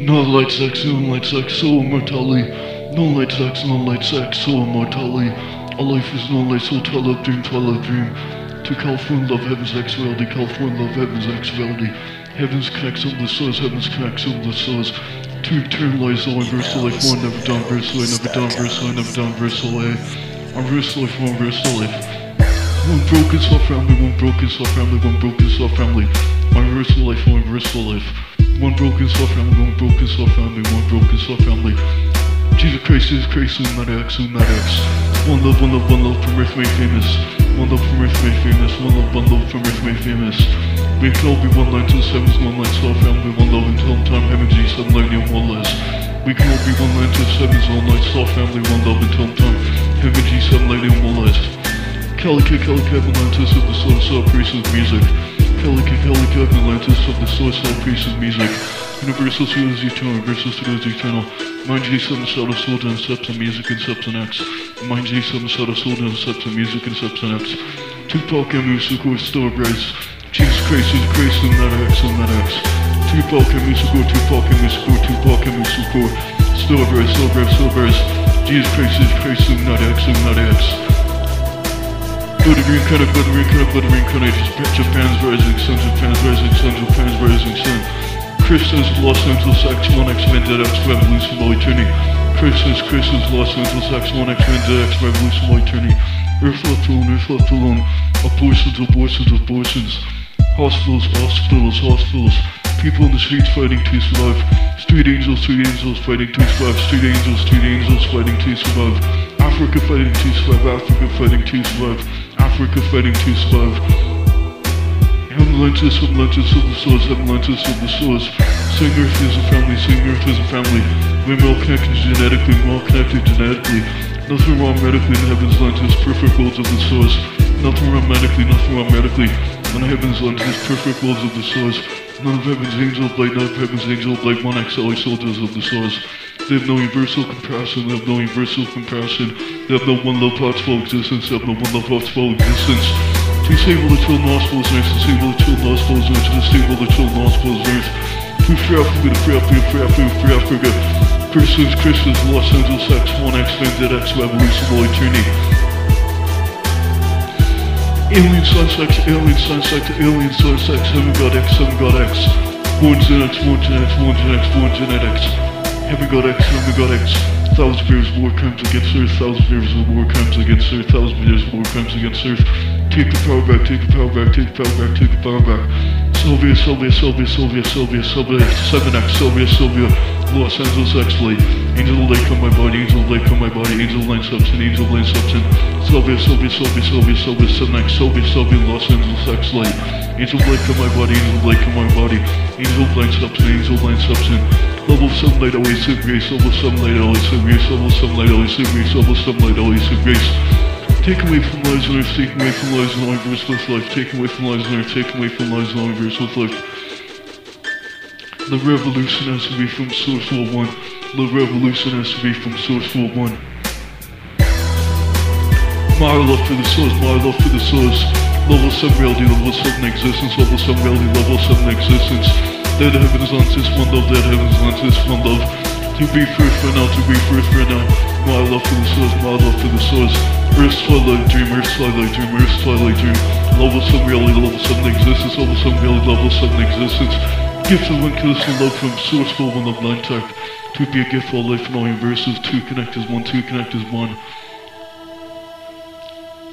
No light sex, no light sex, soul immortality. No light sex, no light sex, soul immortality. All life is no light, soul twilight dream, twilight dream. To California love, heaven's actuality, California love, heaven's actuality. Heaven's connects over the stars, heaven's connects over the stars. To eternalize all universal life, one never done, versal, never done, versal, never done, versal, One versal life, one versal life. One broken soul family, one broken soul family, one broken soul family. One versal life, one versal life. One broken soul family, one broken soul family, one broken soul family. Jesus Christ, Jesus Christ, Lunatic, Lunatic. One love, one love, one love from Earth made famous. One love from Earth made famous. One love, one love from Earth made famous. We can all be one line to the sevens, one line to our family, one love until time, heaven, G, seven, lightning, one less. We can all be one line to the sevens, one line to our family, one love until time, heaven, G, seven, lightning, one less. Calico, Calico, Atlantis of the source of priest of music. Calico, Atlantis of the of priest of music. Universal Studios Eternal, Universal Studios Eternal. Mind G7 Shadow Sword and Music and X. Mind G7 Shadow Sword and Music and X. Tupac and Musical Star Bryce. Jesus Christ is Christ and not X and not X. Tupac and Musical, Tupac and Musical, Tupac and Musical. Star Bryce, Star Bryce, Star Bryce. Jesus Christ is Christ and not X and not X. Bloody reincarnate, bloody reincarnate, bloody reincarnate. Japan's rising sun, Japan's rising sun, Japan's rising sun. Christians, Los Angeles, X1, X Vendetta, X Revolution, While Eternity. Christians, Christians, Los Angeles, X1, X Vendetta, X Revolution, While Eternity. Earth left alone, Earth left alone. Abortions, abortions, abortions. Hospitals, hospitals, hospitals. People in the streets fighting to survive. Street angels, street angels fighting to survive. Street angels, street angels fighting to survive. Africa fighting to survive. Africa fighting to survive. Africa fighting to survive. Atlantis, Atlantis of the source, Atlantis of the source. Sing Earth is a family, sing Earth is a family. We're all connected genetically, we're all connected genetically. Nothing wrong medically in heaven's Atlantis, perfect worlds of the source. Nothing wrong medically, nothing wrong medically. On heaven's Atlantis, perfect worlds of the source. None of heaven's angels blade, none of heaven's angels blade, one XLA soldiers of the source. They have no universal compassion, they have no universal compassion. They have no one love thoughts for existence, they have no one love thoughts for existence. Disable the children hospitals nurse, disable the children hospitals nurse, disable the children hospitals nurse. Free free Africa, free Africa, free Africa, free Africa. Christians, Christians, Los Angeles X, 1X, Vendetta X, Revolution, Will Eternity. Alien Sun Sex, Alien Sun Sex, Alien Sun Sex, Heaven God X, Heaven God X. Born Gen X, Born Gen X, Born Gen X, Born Genetics. Heaven God X, Heaven God X. Thousand years of war crimes against Earth, thousand years of war crimes against Earth, thousand years of war crimes against Earth. Take the power back, take the power back, take the power back, take the power back. Sylvia, Sylvia, Sylvia, Sylvia, Sylvia, Sylvia, 7X, Sylvia, Sylvia, Los Angeles Light. Angel of light on my body, angel of light on my body, angel of light substance, angel of light substance. Sylvia, Sylvia, Sylvia, Sylvia, Sylvia, 7X, Sylvia, Sylvia, Los Angeles Light. Angel of light on my body, angel of light on my body, angel of light substance, angel of light substance. Level 7 light, always in grace, level 7 light, always in grace, level 7 light, always in grace, level 7 light, always in grace. Take away from lies on earth, take away from lies on universe with life, take away from lies on earth, take away from lies on universe with life. The revolution has to be from source world one. The revolution has to be from source world one. My love for the source, my love for the source. Level 7 reality, level 7 existence, level 7 reality, level 7 existence. Dead heavens on this one love, dead heavens on this one love. To be first for now, to be first for now. My love for the source, my love for the source. Earth's twilight dream, Earth's twilight dream, Earth's twilight dream. Level 7 reality, level 7 existence, level 7 reality, level 7 existence. Gift of unconditional love from source for one of nine tech. To be a gift for life and all universes. Two connect as one, two connect as one.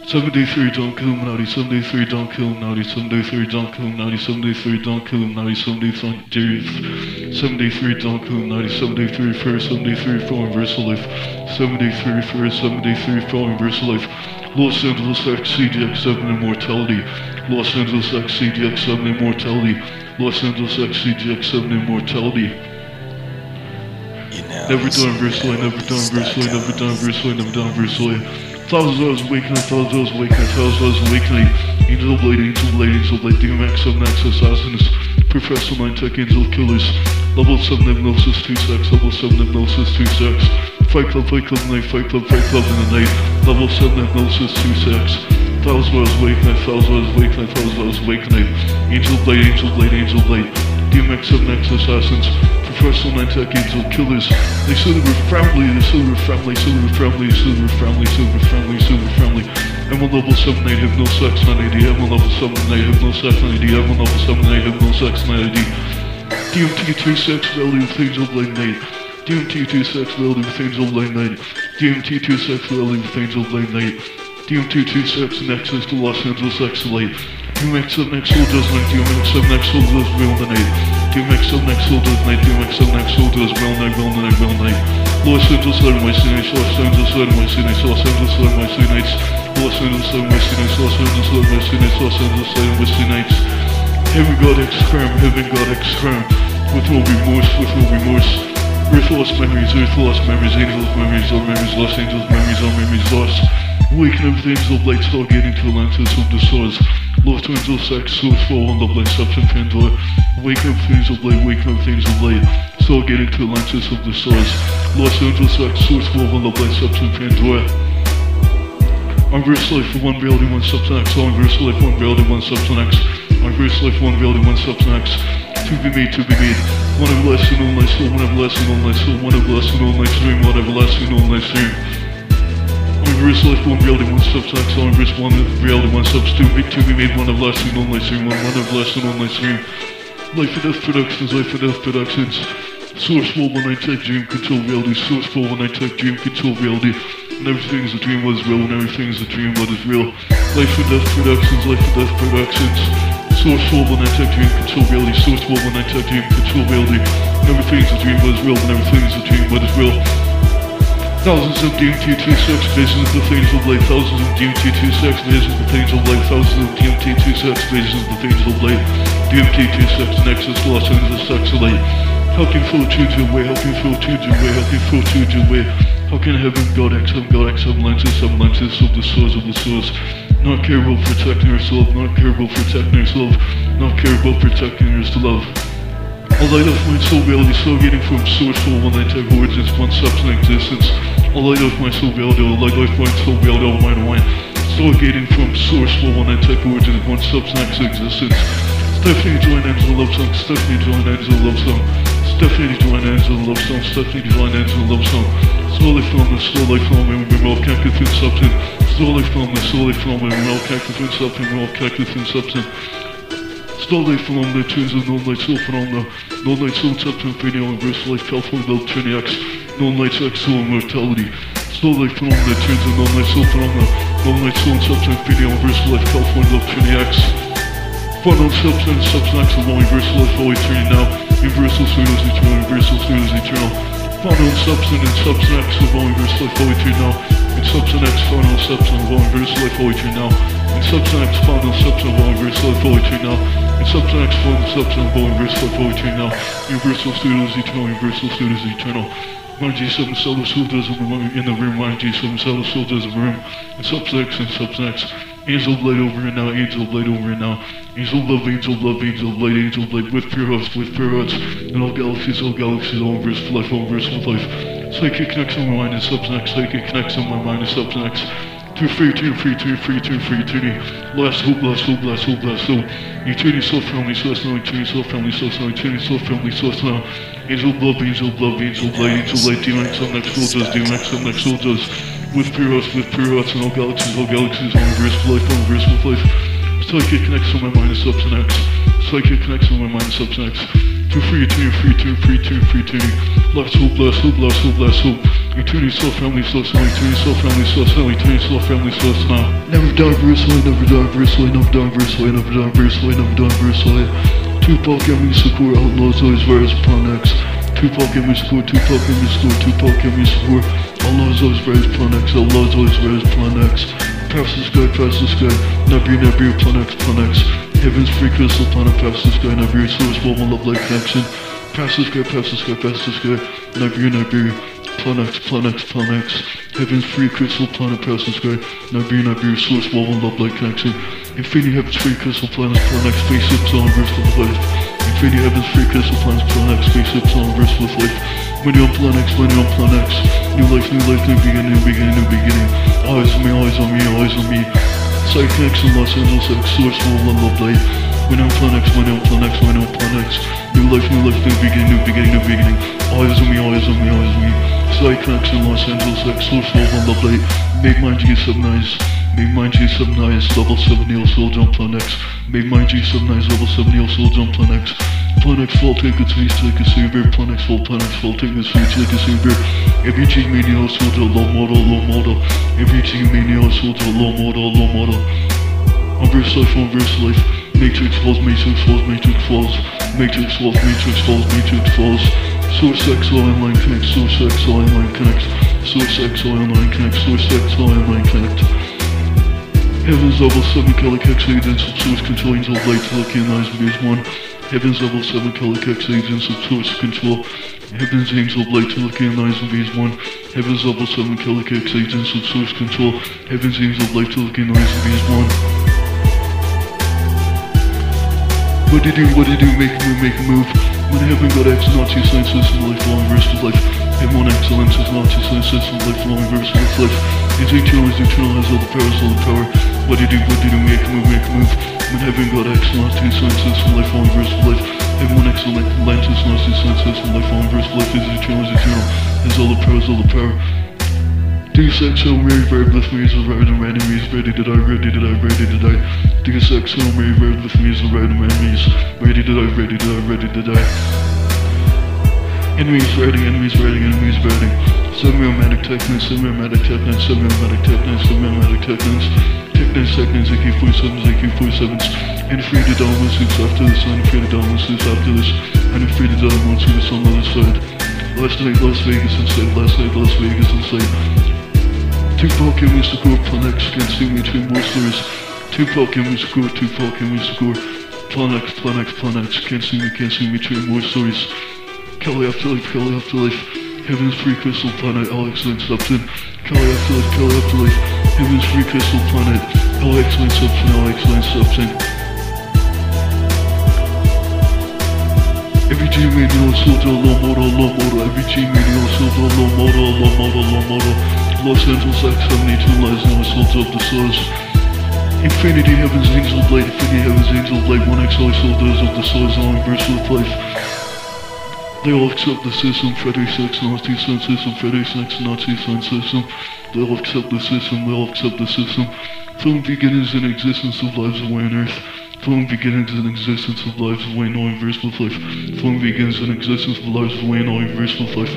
73 don't kill him, Illuminati, 73 don't kill him, Illuminati, 73 don't kill him, Illuminati, 73 don't kill Illuminati, 73 73 don't kill Illuminati, 73 first, 73 for universal life, 73 first, 73 for universal life. Los Angeles X CDX7 Immortality, Los Angeles X CDX7 Immortality, Los Angeles X CDX7 Immortality. Never done versely, never done versely, never done versely, never done versely. Thousands of us awakening, thousands of us awakening, thousands of us awakening. Angel of light, angel of light, angel of light, DMX, 7X assassins, Professor Mind Tech, angel killers. Level 7 hypnosis, 2 sex, level 7 hypnosis, 2 sex. Fight club, fight club, night, fight club, fight club in the night. Level 7 hypnosis, 2 sex. Of awakening, thousands of us awakening, thousands of us awakening. Angel of light, angel of light, angel of light. DMX 7X assassins, professional nine tech angel killers. They said they were family, they said they were family, said they were family, said they were family, said they were family, said they were family. I'm on level 7, I have no sex, 980. I'm on level 7, I have no sex, 980. I'm on level 7, I have no sex, 980. DMT2 sex value of things of late night. DMT2 sex value of things of late night. DMT2 sex value of of late night. DMT2 sex nexus to Los Angeles X-Late. DMX7X soldiers night. DMX7X soldiers real night. DMX7X soldiers night. DMX7X soldiers real night, real night, real night. Los Angeles my nights. Los Angeles my nights. Los Angeles my nights. Los Angeles my nights. Los Angeles my nights. Los Angeles my nights. Heaven God X crime, heaven God X crime. With no remorse, with no remorse. Earth lost memories, earth lost memories, angels memories, all memories lost, angels memories, all memories lost. Waking up things of light, stargating to Atlantis of the stars. Lost angel sex, source fall on the blind substance Pandora. Waking up things of light, waking up things of light. Stargating to Atlantis of the stars. Lost angel sex, source fall on the blind substance Pandora. I verse life for one reality, one substance. I verse life, one reality, one substance. I verse life, one reality, one substance. To be made, to be made. One everlasting, all night soul, one everlasting, all night soul, one everlasting, all night stream, one everlasting, all night stream. I verse life, one reality, one substance X. I verse one reality, one substance to be, to be made, one everlasting, all night stream, one, one everlasting, all night stream. Life and Death Productions, Life and Death Productions. Source 419 Tech Dream Control Reality, Source 419 Tech Dream Control Reality. And everything is a dream what is real, and everything is a dream what is real. Life and Death Productions, Life and Death Productions. Source 419 Tech Dream Control Reality, Source 419 Tech Dream Control Reality. And everything is a dream what is real, and everything is a dream what is real. Thousands of DMT2 sex visions of the things of light. Thousands of DMT2 sex visions of the things of light. Thousands of DMT2 sex visions of the things of light. DMT2 sex nexus Los Angeles sex light. How can flow change your way? How can flow change your way? How can flow change your way? How can heaven God X have God X have lenses have lenses of the source of the source? Not care about protecting yourself, not care about protecting yourself, not care about protecting yourself. A light of my soul reality, so getting from source full one night type origins, one substance existence. A light of my soul reality, a light of my soul reality, of mine. So getting from source full one night type origins, one substance existence. Stephanie Join Angela Love Song, Stephanie Join Angela Love Song. Stephanie Join Angela Love Song, Stephanie Join Angela Love Song. Slowly film this, slowly film it, we're all connected through substance. Slowly film this, slowly film it, we're all connected through substance, we're all connected through substance. Slowly film the tunes of No Night Soul Phenomena, No Night Soul Substance Radio, and Verse Life, California Love Trinity X, No Night Soul Immortality. Slowly film the tunes of No Night Soul Phenomena, No Night Soul Substance Radio, and Verse Life, California Love Trinity X. Final substance, substance of all universal life, all eternity now. Universal spirit is eternal, universal spirit is eternal. Final substance and substance of all universal life, all eternity now. And substance X, final substance of all universal life, all eternity now. Final substance of all universal life, all now. And substance of all universal life, all now. Universal is eternal, universal is eternal. My G7 solar soldiers in the room, my G7 solar soldiers in the room. And substance X and substance X. Angel light over and now, angel light over and now. Angel love, angel love, angel light, angel light, with pure hearts, with pure hearts. And all galaxies, all galaxies, all verse life, all verse life. Psychic connects on my mind and substance, psychic connects on my mind and substance. To free, to free, to free, to free, eternity. Last hope, last hope, last hope, last hope. Eternity, so family, so eternity, so so now, eternity, so family, so. Angel of love, angel of angel light, angel of light, demon X, next soldiers, demon X, next soldiers. With hearts, with hearts, and all galaxies, all galaxies, all verse of life, all verse life. Psychic connects on my mind substance X. Psychic connects on my mind and substance To free, to free, to free, to free, to Last hope, last hope, last hope, last hope. Eternity, so family, so now, eternity, so family, so now, eternity, so family, so now. Never die, verse away, never die, verse away, never die, verse away, never die, verse away, never die, verse away. Tupac, Emmy, Sakura, Outlaws, always virus, Plan X. Tupac, Emmy, Sakura, Tupac, Emmy, Sakura, Tupac, Emmy, Sakura. Outlaws, always virus, Plan X, Outlaws, always virus, Plan X. Pass the sky, pass the sky. Never, never, Plan X, Plan X. Heaven's free crystal planet, pass the sky, never, source, one, love, light connection. Pass the sky, pass the sky, pass the sky. Never, never. Plan X, Plan X, Plan X. Heaven's free crystal planet, pass the sky. Never, never, source, one, one, love, light connection. Infinity heaven's free crystal planets, Plan X, spaceships on verse with life. Infinity heaven's free crystal planets, Plan X, spaceships on verse with life. Money on Plan X, money on Plan X. New life, new life, new beginning, new beginning, new beginning. Eyes on me, eyes on me, eyes on me. Psychics in Los Angeles, X, source, one, one, love, light. When I'm Plan X, when I'm Plan X, when I'm Plan X. New life, new life, new beginning, new beginning, new beginning. Eyes on me, eyes on me, eyes on me. Cyclops in Los Angeles, X, source love the plate. Make my G7 nice. Make my G7 nice, level 7 Neo Soul Jump Plan X. Make my G7 nice, level 7 Neo Soul Jump Plan X. Plan X fall, take its face, take a savior. Plan X fall, Plan fall, take its face, take a savior. Every me Neo Soldier, low model, low model. Every G me Neo Soldier, low model, low model. On verse life, on verse life. Matrix falls, Matrix falls, Matrix falls. Matrix falls, Matrix falls, Matrix falls. Source X line line connect, Source X line line connect. Source X line line connect, Source X line line connect. Heavens level 7 Calicex agents of source control angel light recognize base 1. Heavens level 7 Calicex agents of source control. Heavens angel of light to recognize base 1. Heavens level 7 Calicex agents of source control. Heavens angel of light to recognize base 1. What do you do, what do you do, make a move, make a move. When heaven got X, Nazi science system, lifelong verse of life. M1 excellence is Nazi science system, lifelong verse of life. Is eternal, is eternal, has all the power, has all the power. What do you do, what do you do, make a move, make a move. When heaven got X, Nazi science system, lifelong verse of life. M1 excellent, Atlantis, Nazi science system, lifelong verse of life. Is eternal, is eternal, has all the power, has all the power. Deus Ex Hail Mary, very with me is the right and enemies. Ready to die, ready to die, ready to die. Deus Ex Hail Mary, very with me is the right and enemies. Ready to die, ready to die, ready to die. Enemies ready, enemies ready, enemies ready. Semi-automatic techniques, semi-automatic techniques, semi-automatic techniques, semi-automatic techniques. Techniques, techniques, AK-47s, AK-47s. And free down one suits after this, and free to down one suits after this. And free down one suits on the other side. Last night, Las Vegas inside, last night, Las Vegas inside. Tupac and Mr. Gore, Planex can't see me two more stories. Tupac and Mr. Gore, Tupac and Mr. Gore. Planex, Planex, Planex, can't see me, can't see me, two more stories. Kelly Afterlife, Kelly Afterlife. Heaven's Free Crystal Planet, Alex Lane Subton. Kelly Afterlife, Kelly Afterlife. Heaven's Free Crystal Planet, Alex Lane Subton, Alex Lane Subton. Every G manual soldier, low model, low model. Every G manual soldier, low model, low model, low model. Los Angeles X72 lies now soldier of the source. Infinity Heaven's Angel Blade, Infinity Heaven's Angel Blade, 1x all soldiers of the source on verse with life. They all accept the system, Frederick Sex Nazi Sun System, Frederick Sex Nazi Sun System. They all accept the system, they all accept the system. From beginnings and existence of lives away on earth. From beginnings and existence of lives away in all with life. From beginnings and existence of lives away in all with life.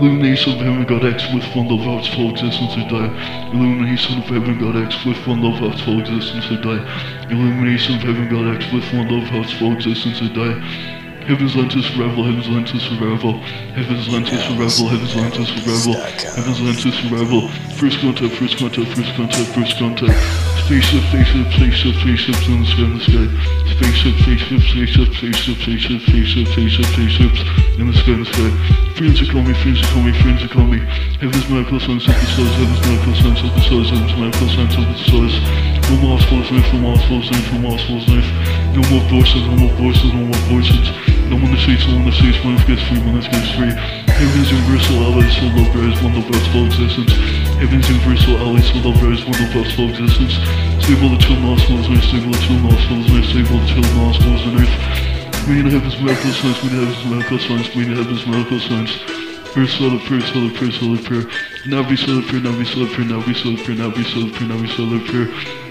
Illumination of heaven God X with one love heart's full existence or die. Illumination of heaven God X with one love heart's full existence or die. Illumination of heaven God X with one love heart's full existence or die. Heaven's lenses survival, heaven's lenses survival, heaven's lenses survival, heaven's lenses survival, heaven's lenses survival. First contact, first contact, first contact, first contact. Spaceship, spaceship, spaceship, spaceships in the sky, in the sky. Spaceship, spaceship, spaceship, spaceship, spaceship, spaceship, spaceship, spaceships in the sky, in the sky. Friends that call me, friends that call me, friends that call me. Heaven's medical science of the stars, heaven's medical science of the stars, heaven's medical science of the stars. No more knife, no more knife, no more hospitals, knife. No more voices, no more voices, no more voices. No one the streets, no one the streets, one gets free, one gets free. Heaven's universal allies, so love rise, one love rise, full existence. Heaven's universal allies, so love rise, one love rise, full existence. All the chill nostrils on earth, all the chill nostrils on earth, all the chill nostrils on earth. We need heaven's medical science, we need heaven's medical science, we need heaven's medical science. Prayer, solid prayer, solid prayer, solid prayer. Now be solid prayer, now be solid prayer, now be solid prayer, now be solid prayer, now be solid prayer. Expand to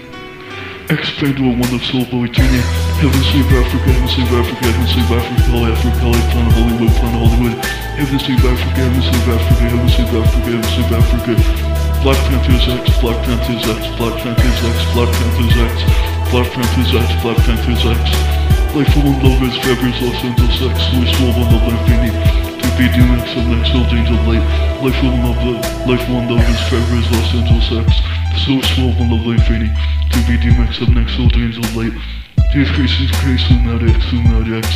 a one of soul boy tuning. Heaven save Africa, heaven save Africa, heaven save Africa, all Africa, all planet Hollywood, planet Hollywood. Heaven save Africa, heaven save Africa, heaven save Africa, heaven save Africa. Black Panthers X, Black Panthers X, Black Panthers X, Black Panthers X, Black Panthers X, Black Panthers X. Life of lovers, Fevers, Los Angeles X, Louis Wolf, love, Infinity. To be DMX, of angel light. Life of one love, life of one lovers, Fevers, Los Angeles X. Louis Wolf, one love, Infinity. To be DMX, of old angel light. Dear Christians, Christ, Luminati X, Luminati X.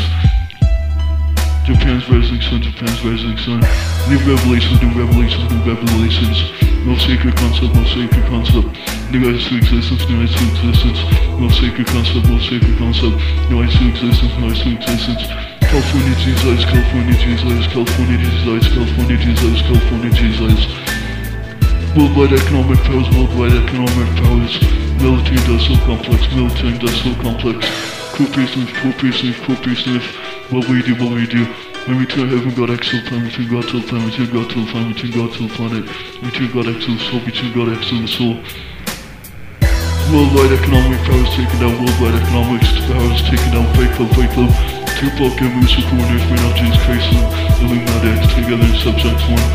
Japan's rising sun, Japan's rising sun. New revelations, new revelations, new revelations. No sacred concept, no sacred concept. New eyes to existence, new eyes to existence. No sacred concept, no sacred concept. New eyes to existence, new eyes to existence. California Jesus, California Jesus, California Jesus, California Jesus, California Jesus. Worldwide economic powers, worldwide economic powers. Military industrial complex, military industrial complex. Corporate life, corporate life, corporate life. What we do, what we do. When we turn heaven, God the planet, return God to the planet, return God to the planet, return God to the planet, return God X to the soul, return God X soul. Worldwide economic powers taken down, worldwide economic powers taken down, fake love, fake love. And Musa Corners, out Christ and Illuminati together subsex one.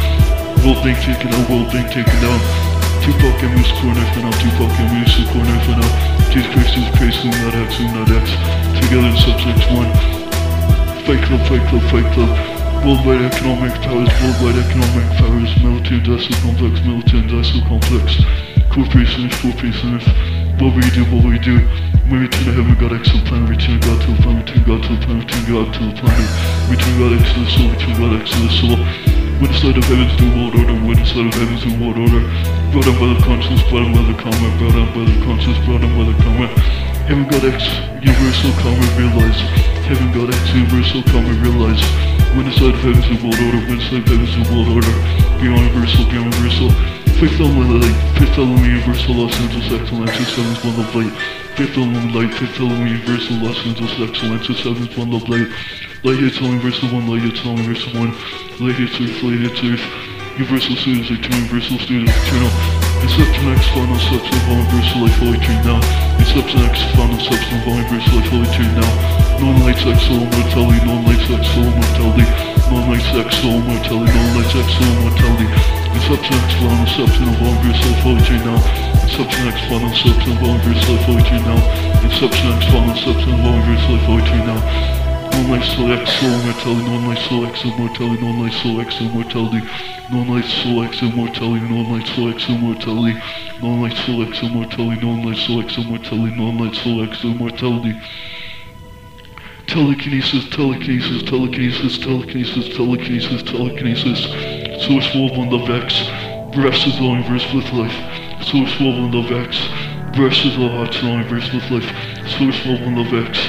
World Bank taken down, World Bank taken down. Tupac and Musa Corners, man out Tupac and Musa Corners, man out Jesus Christ, Jesus Christ, Illuminati X, Illuminati X together in subsex one. Fight Club, Fight Club, Fight Club. Worldwide economic powers, worldwide economic powers, military industrial complex, military industrial complex, corporations, corporations. What we do, what we do. We return to heaven, God X to return God to the planet, return God to the planet, return God to the planet, return God X to the soul, return God X to the soul. The side of heaven's new world order, the side of heaven's new world order, brought on by the conscience, brought on by the karma, brought on by the conscience, brought on by the karma. Heaven God X, universal karma realize. Heaven God X, universal karma realize. The side of heaven's new world order, the side of heaven's new world order, beyond universal, beyond universal. Fifth element light, fifth element universal Los Angeles excellence, seventh one of light. Fifth element light, fifth element universal Los Angeles excellence, seventh one of light. Light hits all universal one, light hits all universal one. Light hits earth, light hits earth. Universal students are two universal students eternal. Inception X, final substance of all universal life, holy tree now. Inception X, final substance of all universal life, holy tree now. Non-light sex, soul mortality, non-light sex, soul mortality. Non-light sex, soul mortality, non-light sex, soul mortality. Inception X, all universal life, holy tree now. Inception X, all universal life, holy tree now. Inception X, all universal life, holy tree now. Non-life soul X, soul mortality, non-life soul X, immortality, non-life soul X, immortality. Non-life soul X, immortality, non-life soul X, immortality. Non-life soul X, immortality, non-life soul X, immortality, non-life soul X, immortality. Telekinesis, telekinesis, telekinesis, telekinesis, telekinesis, telekinesis. Source woven love X, versus all universe with life. Source woven love X, versus all hearts all universe with life. Source woven love X,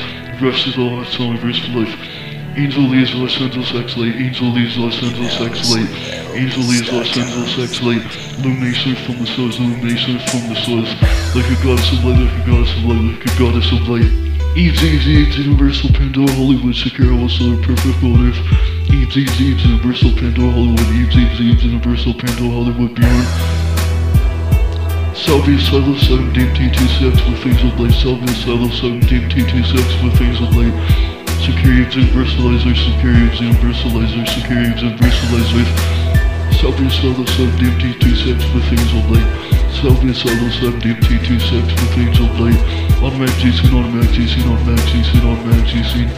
versus all hearts all universe with life. Angel leaves Los Angeles X light. Angel leaves Los Angeles X light. Angel leaves Los Angeles X light. Illumination from the source. Illumination from the source. Like a goddess of light. Like a goddess of light. Like a goddess of light. Eves, Eves, Eves, Universal Pandora, Hollywood, secure solar, perfect motive. Eves, Eves, Eves, Universal Pandora, Hollywood, Eves, Eves, Eves, Universal Pandora, Hollywood, beyond. Salvia Silo 7 DMT26 with Hazel Blade, Salvia Silo 7 DMT26 with Hazel Blade. Securities Universalizer, Securities Universalizer, Securities Universalizer. Salvia Silo 7 DMT26 with Hazel Blade. Salvia Silo 7 DMT26 with Hazel Blade. Automatic GC, automatic GC, automatic GC, automatic GC.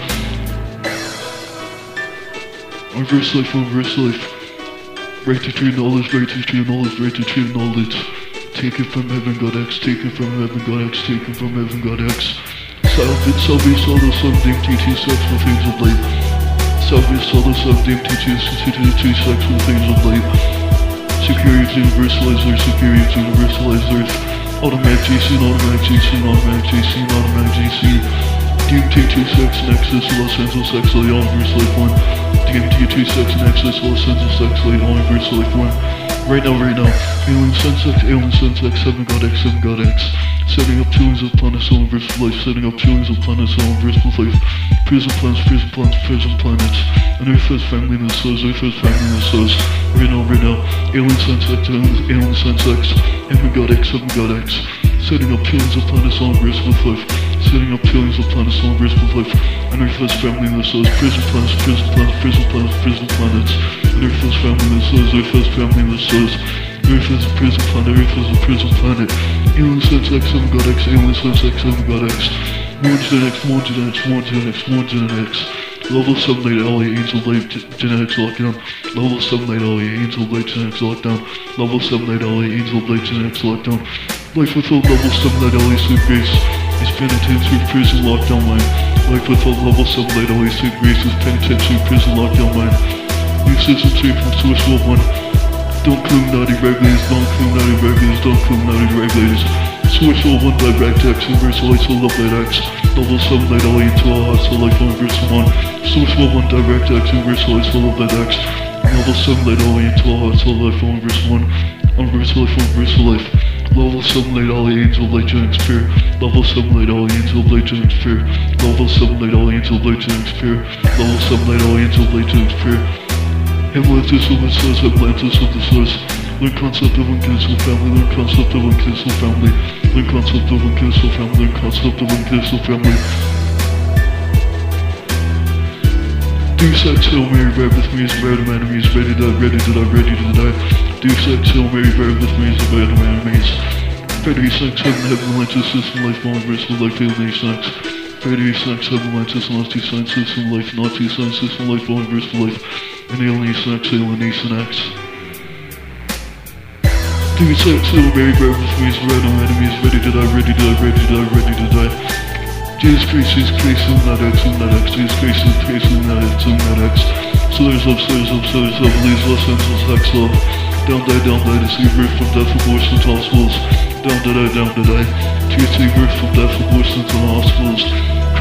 Reverse life, reverse life. Right to true knowledge, right to true knowledge, right to true knowledge. Taken from heaven, God X, taken from heaven, God X, taken from heaven, God X. Salvia, Salvia Solo, 7 DMT26 with Hazel Blade. Salvia Solo, 7 DMT26 with Hazel Blade. Securities Universalizer, Securities Universalizers. Automatic GC, automatic GC, automatic GC, automatic GC. DMT26 Nexus, Los Angeles X Light, Universe Life 1. DMT26 Nexus, Los Angeles X Light, Universe Life 1. Right now, right now. Alien Sensex, Alien Sensex, 7 God X, 7 God X. Setting up trillions of planets, universe life. Setting up trillions of planets, universe life. Prison planets, prison planets, prison planets. And Earth has family in the source, Earth has family in the source. Right now, right now. Alien Sensex, Alien, Sensex, 7 God X, 7 God X. Setting up trillions of planets, universe life. Setting up trillions of planets, universe with life. And Earth has family in the source. Prison planets, prison planets, prison planets, prison planets. And Earth has family the source, Earth has family in the source. Earth is a prison planet, Earth is a prison planet. Alien Sense X, 7 God X, Alien Sense X, 7 God X. More genetics, more genetics, more genetics, more genetics. Level 7 light LA, Angel Light Genetics Lockdown. Level 7 light LA, Angel Light Genetics Lockdown. Level 7 light LA, Angel Light Genetics Lockdown. Life without level 7 light LA Sweet Grace is penitentiary prison lockdown line. Life without level 7 light LA Sweet Grace is penitentiary prison lockdown line. New system safe from Source World 1. Don't clue naughty regulators, don't clue naughty regulators, don't clue naughty regulators. Source all one direct X, universal light, soul love light X. Level 7 light LA into all hearts, soul life, universal 1. Source all one direct X, universal light, soul love light X. Level 7 light LA into all hearts, soul life, universal 1. Universal life, universal life. Level 7 light all angel light giant sphere. Level 7 light all angel light giant sphere. Level 7 light all angel light giant sphere. Level 7 light all angel light giant sphere. Atlantis of the source, Atlantis of the source. Learn concept of uncancel family, learn concept of uncancel family. Learn concept of uncancel family, learn concept of uncancel family. Deus Ex Hail Mary, bear with me, is bad of enemies, ready to die, ready to die, ready to die. Deus Ex Hail Mary, bear with me, is a bad of enemies. Freddy Sex, Heaven, Heaven, Atlantis, System, Life, Multiverse, Life, Alien Sex. Freddy Sex, Heaven, Atlantis, Nazi Science, System, Life, Nazi Science, System, Life, Multiverse, Life, and Alien Sex, Alien X. Deus Ex Hail Mary, bear with me, is a bad of enemies, ready to die, ready to die, ready to die, ready to die. Jesus Christ, Jesus Christ, not X, X, Jesus Christ, Jesus Christ, X, not X. Slayer love, Slayers love, Slayers love, leaves Los Angeles, X love. Down die, down die, to see birth from death, abortion to hospitals. Down to die, down to die. See birth from death, abortion to hospitals.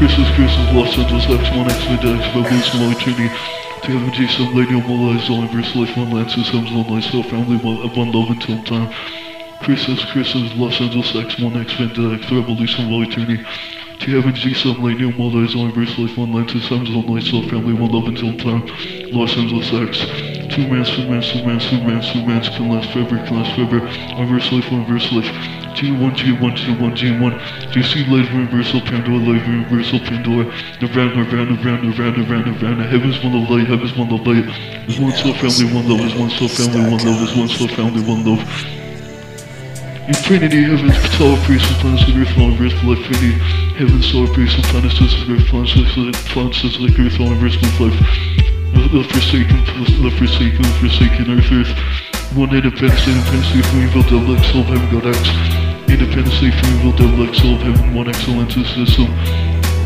Christmas, Christmas, Los Angeles, X1, X, Mid, X, Revolution, Long Trinity. To heaven, Jesus, Lady, all lives, all inverse, life, one Lances, Hems, one life, self, family, one, one love until time. Christmas, Christmas, Los Angeles, X1, X, Mid, X, Revolution, Long Eternity. To heaven, Jesus, Lady, all lives, all inverse, life, one Lances, Hems, one life, self, family, one love until time. Los Angeles, X. Two mans, mans, two mans, two mans, can last forever, can last forever. Reverse life, reverse life. G1, G1, G1, G1. DC life, reversal, Pandora, life, reversal, Pandora. Nirvana, Nirvana, Nirvana, Nirvana, Nirvana, Nirvana. Heaven's one of light, heaven's one of light. Is one soul family, one love, is one soul family, one love, is one soul family, one love. Infinity, heavens, solar priest, and planets, and earth, all earth, life, infinity. Heavens, solar priest, and planets, and earth, planets, planets, like earth, all earth, life. The forsaken, the forsaken, the forsaken earth, earth. One independence, independence from evil, soul of heaven, God X. Independence from evil, soul of heaven, one excellence system.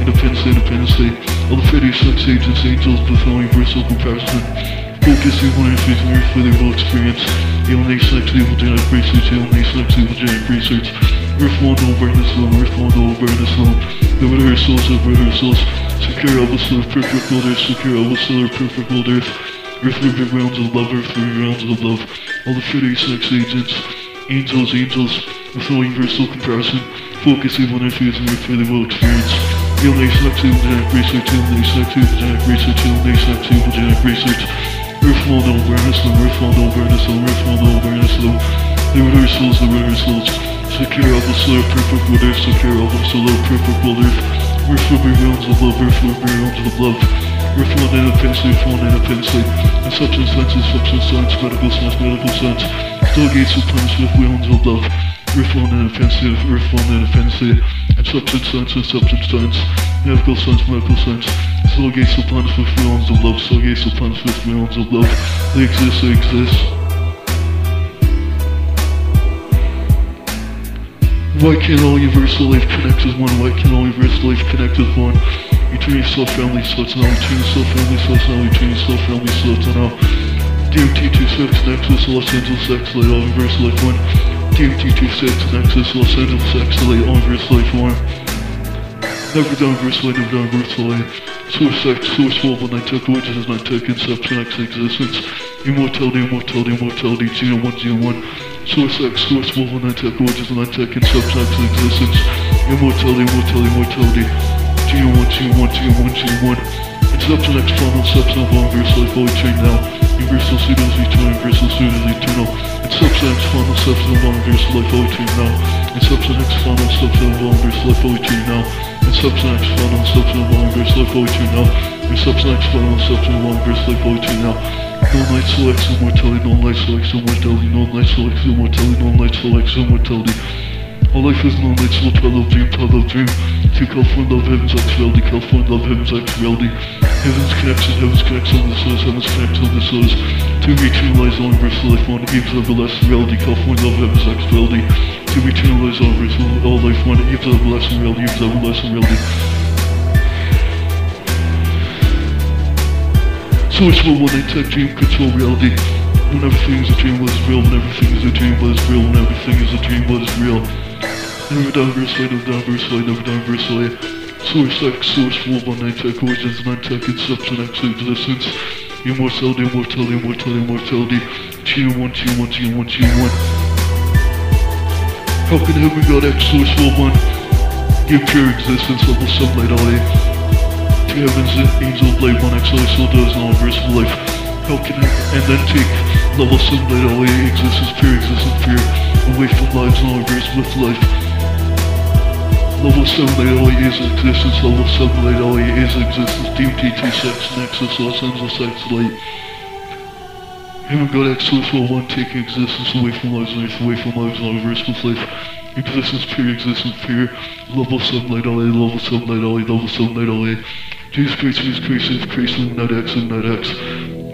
Independence, independence, eh? all the Freddy sex agents, angels, fulfilling universal comparison. Focus evil interface and earth for their full experience. Alienation, sex, evil genetic research, alienation, sex, evil genetic research. Earth one, no awareness zone, Earth one, no awareness zone. Liberate our souls, liberate our souls. Secure all the solar perfect world earth, secure all the solar perfect world earth. Earth living realms of love, earth living realms of love. All the Freddy sex agents, angels, angels, with no universal comparison. Focus evil interface and earth for their full experience. Alienation, sex, evil genetic research, alienation, sex, evil genetic research, alienation, sex, evil genetic research. Earth no awareness zone, Earth no awareness zone, Earth no awareness. Liberate our souls, liberate our souls. Secure all the solar perfect world earth, secure all the solar perfect world Earth living realms of love, earth living realms of love. Earth one independence, earth one independence. And substance senses, substance science, medical science, medical science. Stargates of planets with realms of love. Earth one independence, earth one independence. And substance science and substance science. Medical science, medical science. Stargates of planets with realms of love. Stargates of planets with realms of love. They exist, they exist. Why can't all universal life connect as one? Why can't all universal life connect as one? Eternity self family sluts now, eternity self family sluts now, eternity self family sluts now. DMT 26 Nexus Los Angeles X Light all universal life one. DMT 26 Nexus Los Angeles X Light all universal life one. Never done verse light, never done verse light. Source X, source wolf, and I took origins, and I took inception, X existence. Immortality, immortality, immortality, 1, Geno 1. Source X, source wolf, and I took origins, and I took existence. Immortality, immortality, immortality. Geno 1, Geno 1, Geno 1, Geno 1. Inception, X, final, verse life, all chain now. Universal pseudos eternal, universal pseudos eternal. Inception, X, final, all verse life, all chain now. Inception, X, final, all verse life, all chain now. Inception X final inception of long verse life poetry now. Inception X final inception of long verse life poetry now. No light selects immortality, no light selects immortality, no light selects immortality, no light selects immortality. All life is no light soul, twelve dream, twelve dream. To California love, heavens X reality, California love, heavens X reality. Heavens connection, heavens connects on the source, heavens connects on the source. To eternalize all verse life one, Eve's everlasting reality, California love, heavens X reality. To eternalize all verse all life one, Eve's everlasting reality, Eve's everlasting reality. Source will one tech dream control reality. When everything is a dream, what is real? When everything is a dream, what is real? When everything is a dream, what is real? Never diverse way, never diverse way, never diverse way. Source X, source will one tech origins, nine tech inception, X existence. Immortality, immortality, immortality, immortality. G1, G1, G1, G1. How can heaven, God, X, source, will one give pure existence, level sunlight, LA? To heaven's and angel blade, one X, so does no verse of life. How can I, and then take level sunlight, LA, existence, pure existence, fear, away from lives, no verse with life. Level 7 LA is existence, level 7 LA is existence, DMT 2 sex, Nexus, Los Angeles X light. Heaven God source will one taking existence away from lives earth, away from lives on reverse with life. Existence, pure existence, pure. Level 7 light LA, level 7 light LA, level 7 light LA. Use creases, creases, creases, nodex, and nodex.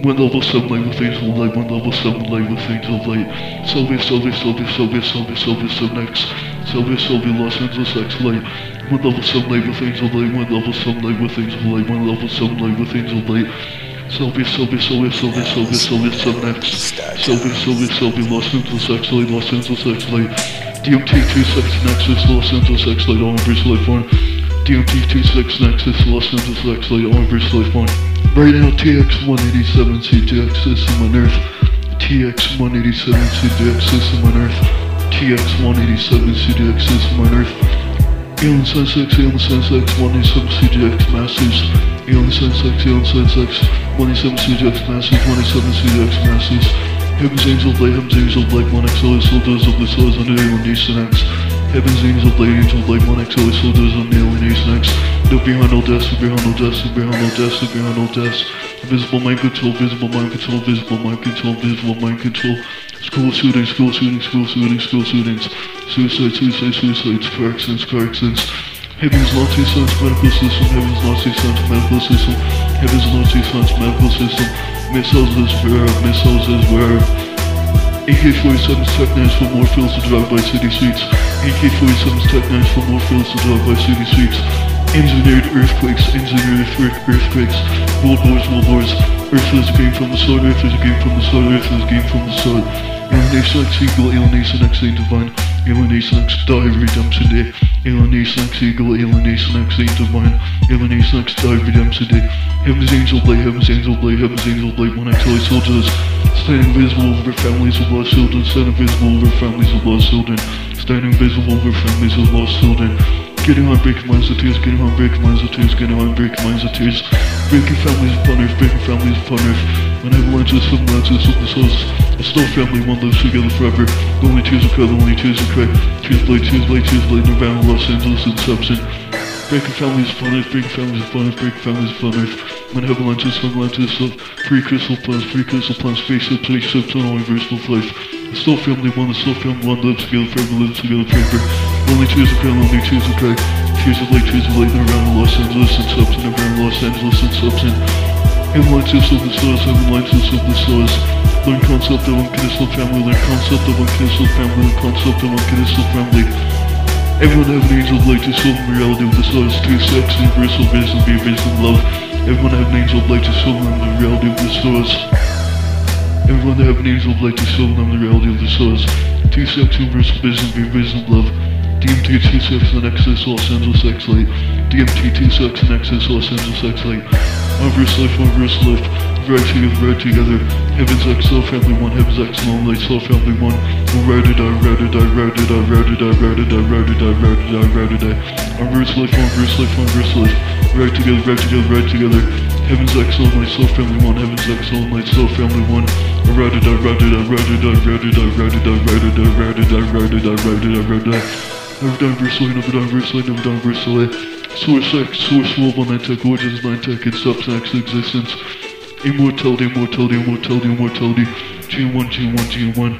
One level 7 light with angel light, one level 7 light with angel light. Sylvia, Sylvia, Sylvia, Sylvia, Sylvia, Sylvia, Sylvex. Sylvia, Sylvia, Los Angeles X light. One level 7 light with angel light, one level 7 light with angel light, one level 7 light with angel light. Sylvia, Sylvia, Sylvia, Sylvia, Sylvia, Sylvia, X Sylvia, Sylvia, Sylvia, Los Angeles X light, Los Angeles X light. DMT2 Sex Nexus, Los Angeles X light, all in Bruce Light Farm. DMT26 Nexus, Los Angeles, this actually only life one. Right now TX187 CDX system on Earth. TX187 CDX system on Earth. TX187 CDX system on Earth. Alien Sense X, Alien Sense X, 187 CDX Masters. Alien Sense X, Alien Sense X, 187 CDX Masters, 187 CDX Masters. Heaven's Angel Blade, Heaven's Angel black. 1X, soldiers of the Soul, and alien Soul, Soul, Heaven's Angel Blade, Angel Blade, 1XO, Soldiers on Nation X. No behind no deaths, no behind no deaths, no behind no deaths, no behind no deaths. Invisible mind control, visible mind control, visible mind control, visible mind control. School shootings, school shootings, school shootings, school shootings. Suicide, suicide, suicides, car accidents, accidents. Heaven's Nazi Sons medical system, Heaven's Nazi Sons medical system, Heaven's Nazi Sons medical system. Missiles is where, missiles is where. AK-47's tech knives for more fields to drive by city streets. AK-47's tech knives for more fields to drive by city streets. Engineered earthquakes, engineered earth- earthquakes, world wars, world wars. Earth is a game from the sun, Earth is a game from the sun, Earth is a game from the sun. Alienation X Eagle, Alienation X Ain't Divine, Alienation X Redemption Day, Alienation X Eagle, Alienation X Ain't Divine, Alienation X Die Redemption Day. Heaven's Angel Blade, Heaven's Angel Blade, Heaven's Angel Blade, when I tell you soldiers, standing visible over families of lost children, standing visible over families of lost children, standing visible over families of lost children. Getting on breaking minds of tears, getting on breaking minds of tears, getting on breaking minds of tears. Breaking families upon earth, breaking families upon earth. When avalanches, some lances, some souls. A still family, one lives together forever. Only tears will cry, only tears will cry. Tears blade, tears blade, tears blade, Nirvana, Los Angeles, Inception. Breaking families upon earth, breaking families upon earth, breaking families upon earth. When avalanches, some lances, some free crystal plants, free crystal plants, spaceships, spaceships, and all reversal of life. A still family, one, a still family, one lives together forever, lives together forever. Only tears will cry, only tears will cry. Tears of light, tears of light, and around Los Angeles and Substance, around Los Angeles and Substance. Avalanches of the stars, avalanches of the stars. Learn concept of unconditional family, learn concept of unconditional family, learn concept of unconditional family. Everyone have an angel of light to the reality of the stars, to sex, universal vision, be a vision of love. Everyone have angel of light to show them the reality of the stars. Everyone have angel of light to show them the reality of the stars. Two sex, universal vision, be vision love. DMT 2 sex and Nexus Los Angeles X Light. DMT 2 sex and Nexus Los Angeles X Light. Unverse life, unverse life. Ride together, ride together. Heaven's X, Soul Family 1, Heaven's X, Lone Light, Soul Family 1. We'll ride or die, ride or die, ride or die, ride or die, ride or die, ride or die, ride or die, ride or die. Unverse life, unverse life, unverse life. Ride together, ride together, ride together. Heaven's X, Lone Light, Soul Family 1, Heaven's X, Lone Light, Soul Family 1. Ride or die, ride or die, ride or die, ride or die, ride or die, ride or die, ride or die, ride or die, ride or die, ride or die. Never done versely, never done versely, never done versely. Source X, Source Wolf, Nine Tech, Origins, Nine Tech, and Substance Existence. Immortality, immortality, immortality, immortality. G1, G1, G1.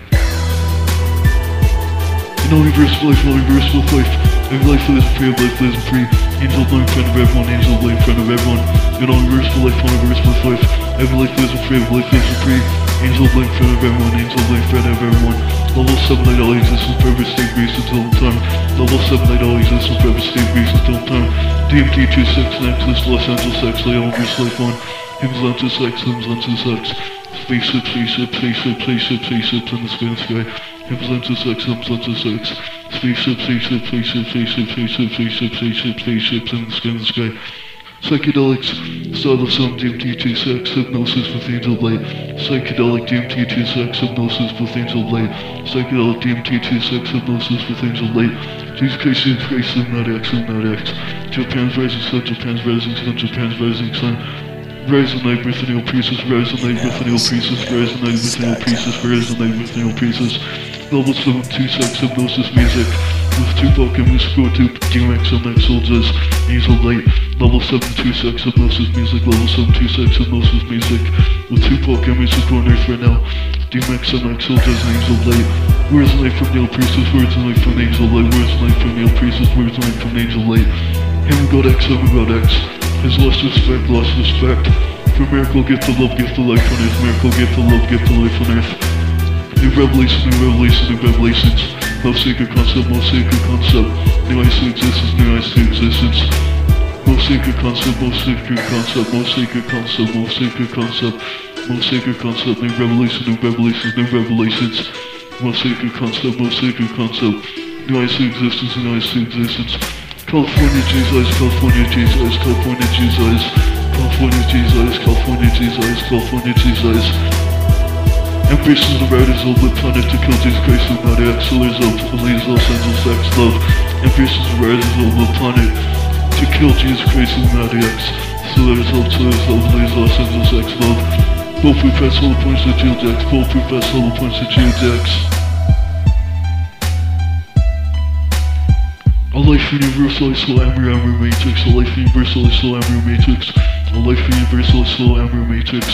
In all reversible life, all reversible life. Every life lives free, every life lives free. Angel life in front of everyone, angel life in front of everyone. In all reversible life, all reversible life. Every life lives free, every life lives free. Angel life in front of everyone, angel life in front of everyone. Level 7 light all existence forever, stay grace until the time. Level 7 light all existence forever, stay grace until time. DMT 26 Nexus, Los Angeles X, Light Universe Life 1. Him's Lenses X, Him's Lenses X. Spaceship, spaceship, spaceship, spaceship, spaceships in the sky, in the sky. Space up, space up, space up, space in the sky, the Sound, DMT26, Hypnosis with Angel Blade. Psychedelic DMT26, Hypnosis with Angel Blade. Psychedelic DMT26, Hypnosis with Angel Blade. Jesus Christ, Jesus Christ, Illuminati X, Illuminati X. Japan's Rising Sun, Japan's Rising Sun, Japan's Rising Sun. Resonate with the pieces, resonate with the pieces, resonate with the pieces, resonate with the with pieces. Level 7, 2 sex, hypnosis oh, music. With Tupac and Musical 2, DMX, MX soldiers, Angel Light. Level 7, 2 sex, hypnosis oh, music, level 7, 2 sex, hypnosis oh, music. With Tupac and Musical Earth right now. DMX, MX soldiers, Angel Light. Where's the light from Neil Priestess, where's the light from Angel Light, where's light from Neil Priestess, where's light from Angel Light. Him God X, him God X. Has lost respect, lost respect. For miracle, gift of love, gift of life on earth. Miracle, gift of love, gift of life on earth. New revelation, new revelation, new revelations. Most sacred concept, most sacred concept. New eyes to existence, new eyes to existence. Most sacred concept, most sacred concept, most sacred concept, most sacred concept. Most sacred concept, new revelation, new revelations, new revelations. Most sacred concept, most sacred concept. New eyes to existence, new eyes to existence. California Jesus, California Jesus, California Jesus, California Jesus, California Jesus, California Jesus. Embraces the riders of the planet to kill Jesus Christ with not accelerators of Elise Los Angeles X love. Embraces the riders of the planet to kill Jesus Christ with not accelerators of Elise Los Angeles X love. Both profess all the points of Geodex, both profess all the points of Geodex. A life universal slow amber amber matrix, a life universal slow amber matrix, a life universal slow amber matrix.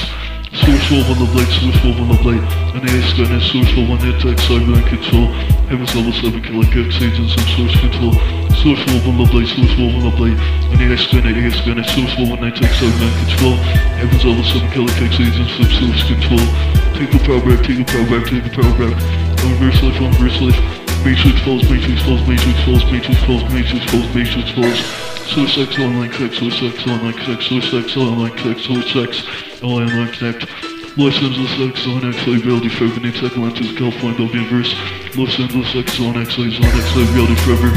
Wolf on the blade, wolf on the blade, an AI scan is source wolf on the attack, cyber and control, heavens level 7 kill X agents and source control, wolf on the blade, wolf on the blade, an AI scan, AI is source wolf on the cyber and control, heavens level 7 kill X agents and source control, take the power take the power take the power back, reverse life, reverse life, Matrix falls, Matrix falls, Matrix falls, Matrix falls, Matrix falls, Matrix falls. Source online connect, Source online connect, Source online connect, Source online connect. Los Angeles X on X reality forever, Nate Atlantis, California, Universe. Los Angeles X on X, on X reality forever,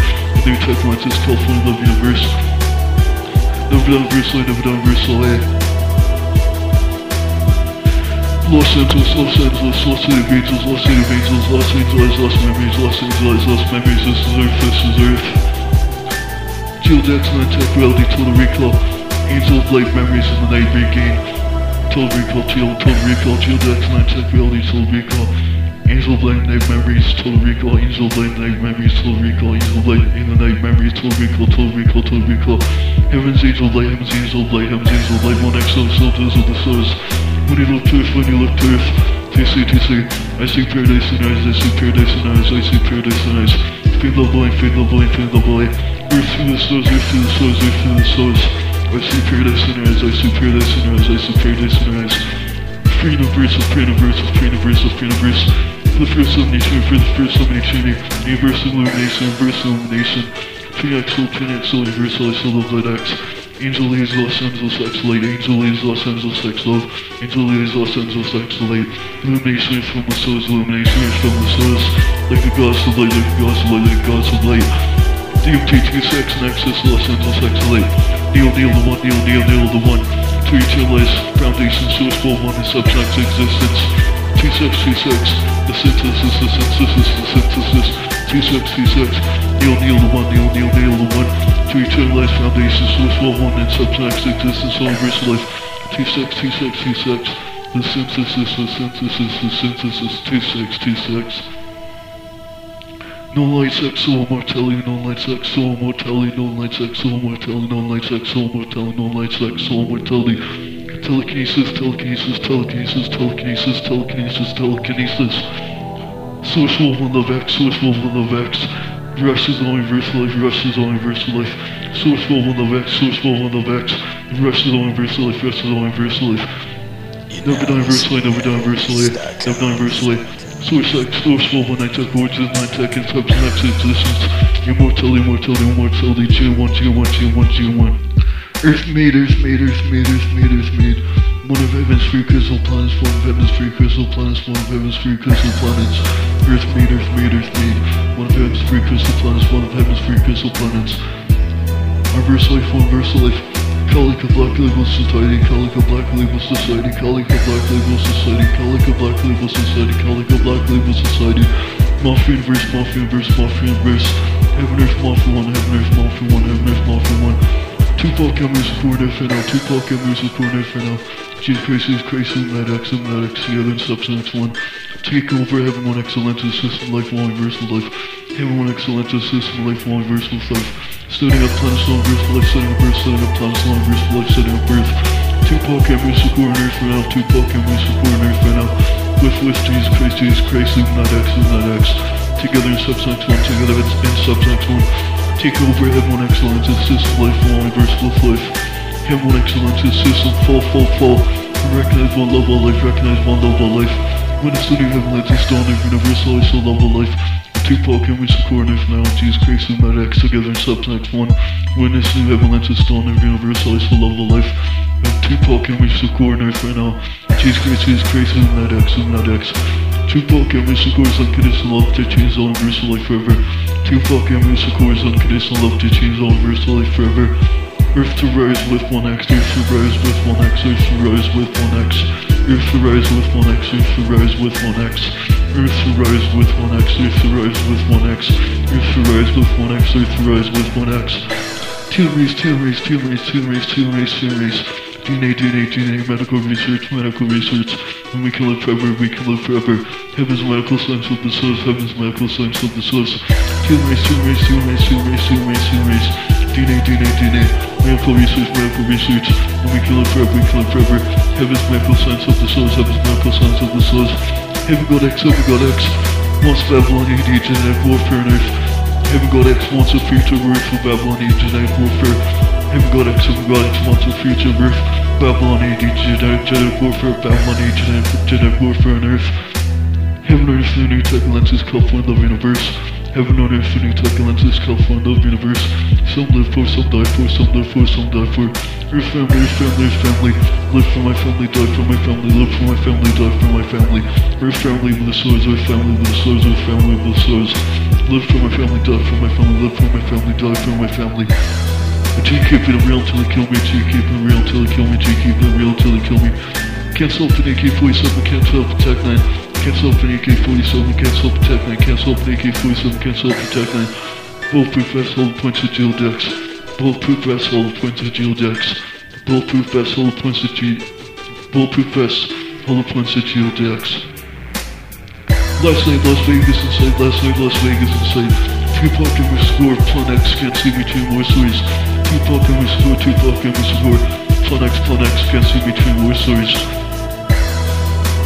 New Atlantis, California, Universe. Never done Versal, never done Versal A. Los Angeles, Los Angeles, Los Angels, Los Angels, Los Angeles, Lost Memories, Los Angeles, Lost Memories, this is Earth, this is Earth. Geodex, Tech Reality, Total Recall, Angel of Light Memories in the Night Regain, Total Recall, Total, Recall, Geodex, Tech Reality, Total Recall, Angel Light Night Memories, Total Recall, Angel Light Night Memories, Total Recall, Angel Light in the Night Memories, Total Recall, Total Recall, Total Recall, Heaven's Angel Light, Heaven's Angel Light, Heaven's Angel of Light, one X of Soldiers of the Source. When you look to earth, when you look to earth, TC, TC, I see paradise in eyes, I see paradise in eyes, I see paradise in eyes. Fade love light, fade love light, fade love light. Earth through the stars, earth through the stars, earth through the stars. I see paradise in eyes, I see paradise in eyes, I see paradise in eyes. Free universe free universe free universe free universe. The first illumination, for the first illumination, universal illumination, universal illumination. Phoenixal, Phoenixal, universal, I love that X. Angel is Los Angeles X light, Angel is Los Angeles X love, Angel is Los Angeles X light. Illumination from the source, illumination from the source. Like the gods of light, like the gods of light, like the gods of light. DMT26 Nexus Los Angeles X light. Neil, Neil the one, Neil, Neil, Neil the one. To utilize foundation source for one and subject existence. T6, T6, the synthesis, the synthesis, the synthesis. T6, T6, Neil, Neil the one, Neil, Neil, Neil the one. To utilize foundation source for one and subject existence, all verse life. T6, T6, T6, the synthesis, the synthesis, the synthesis, T6, T6. No light sex, soul mortality, no light sex, soul mortality, no light sex, soul mortality, no light sex, soul mortality, no light sex, soul mortality. Telekinesis, telekinesis, telekinesis, telekinesis, telekinesis, telekinesis. Source wolf on the vex, source wolf on the vex. Rest is only verse life, rest is only verse life. Source wolf on the vex, source wolf on the vex. Rest is only verse life, rest is only verse life. Never done verse life, never done verse life, never done verse life. Source X, Source Wolf, Nine Tech, Origins, Nine Tech, and Substance X existence. Immortality, Immortality, Immortality, G1, G1, G1, G1. Earth made, Earth made, Earth made, Earth made, Earth made. One of heaven's free crystal planets, one of heaven's free crystal planets, one of heaven's free crystal planets. Earth made, Earth made, Earth made. One of heaven's free crystal planets, one of heaven's free crystal planets. Our verse life, one verse life. Calico Black Label Society, Calico Black Label Society, Calico Black Label Society, Calico Black Label Society, Calico Black Label Society, Mafia Universe, Mafia Universe, Mafia Universe, Heaven Earth Mafia 1, Heaven Earth Mafia 1, Heaven Earth Mafia 1, Tupac and Music Corner for now, Tupac and Music Corner for now, Jesus Christ is Christ, Mad X, Mad X, together in Substance 1, Take over Heaven 1 Excellentis, System Life, Long Universal Life, Heaven 1 Excellentis, System Life, Long Universal Life, Setting up planets on Earth, life, setting up Earth, setting up planets on Earth, life, setting up Earth. Tupac and Music for now, Tupac and Music for now. With, with Jesus Christ, Jesus Christ, Illuminati X, Illuminati X. Together in Subsex 1, together in, Subsex 1. Take over Heaven 1 Excellence, System Life, Long Universal Life. Heaven 1 Excellence, System, fall, fall, fall. Recognize one love of life, recognize one love of life. When it's the new heaven, let's dawn of universal, I so love of life. Tupac and we support Jesus Christ and Mad X together in Subtext 1. Witness new heaven lenses dawn of universal ice for love of life. And Tupac and we support knife right now. Jesus Christ, Jesus Christ and Mad X and Mad X. Tupac and we support unconditional love to change all universal life forever. Tupac and we support unconditional love to change all universal life forever. Earth to rise with one X, Earth to rise with one X, Earth to rise with one X, Earth to rise with one X, Earth to rise with one X. Earth to rise with one X, Earth to rise with one X, Earth to rise with one X, Earth to rise with one X. Telomeres, telomeres, telomeres, telomeres, telomeres, telomeres. DNA, DNA, DNA, medical research, medical research. When we can live forever, we can live forever. Heaven's medical science of the source, heaven's medical science of the source. Telomeres, telomeres, telomeres, telomeres, telomeres, telomeres. DNA, DNA, DNA. Medical research, medical research. When we can live forever, we can live forever. Heaven's medical science of the source, heaven's medical science of the source. Heaven God X, Heaven God X, wants Babylon AD genetic warfare on Earth. Heaven God X wants a future Earth for Babylon AD genetic warfare. X wants a future Earth. Babylon AD genetic, genetic warfare, Babylon AD genetic, genetic warfare on Earth. Heaven on Earth, the new tech lenses, California Love Universe. Heaven on Earth, the new tech lenses, California Love Universe. Some live for, some die for, some live for, some die for. Earth family, Earth family, Earth family. Live for my family, die for my family. Live for my family, die for my family. Earth family with the swords, Earth family with the swords, Earth family with the swords. Live for my family, die for my family. Live for my family, die for my family. G keep it real till they kill me. G keep it real till they kill me. G keep it real till they kill me. Can't stop an AK-47, can't a Tech 9. Can't stop an AK-47, can't a Tech 9. Can't stop an AK-47, can't a Tech 9. Bulletproof vest, hold points of Geo decks. Bulletproof vest, hold points of Geo decks. Bulletproof vest, hold points of G. Bulletproof vest, hold points of Geo decks. Last night, Las Vegas inside. Last night, Las Vegas inside. Tupac and we score. Plan X can't see me two more stories. Tupac and we. Tupac and we score. Plan X, Plan X can't see me two more stories.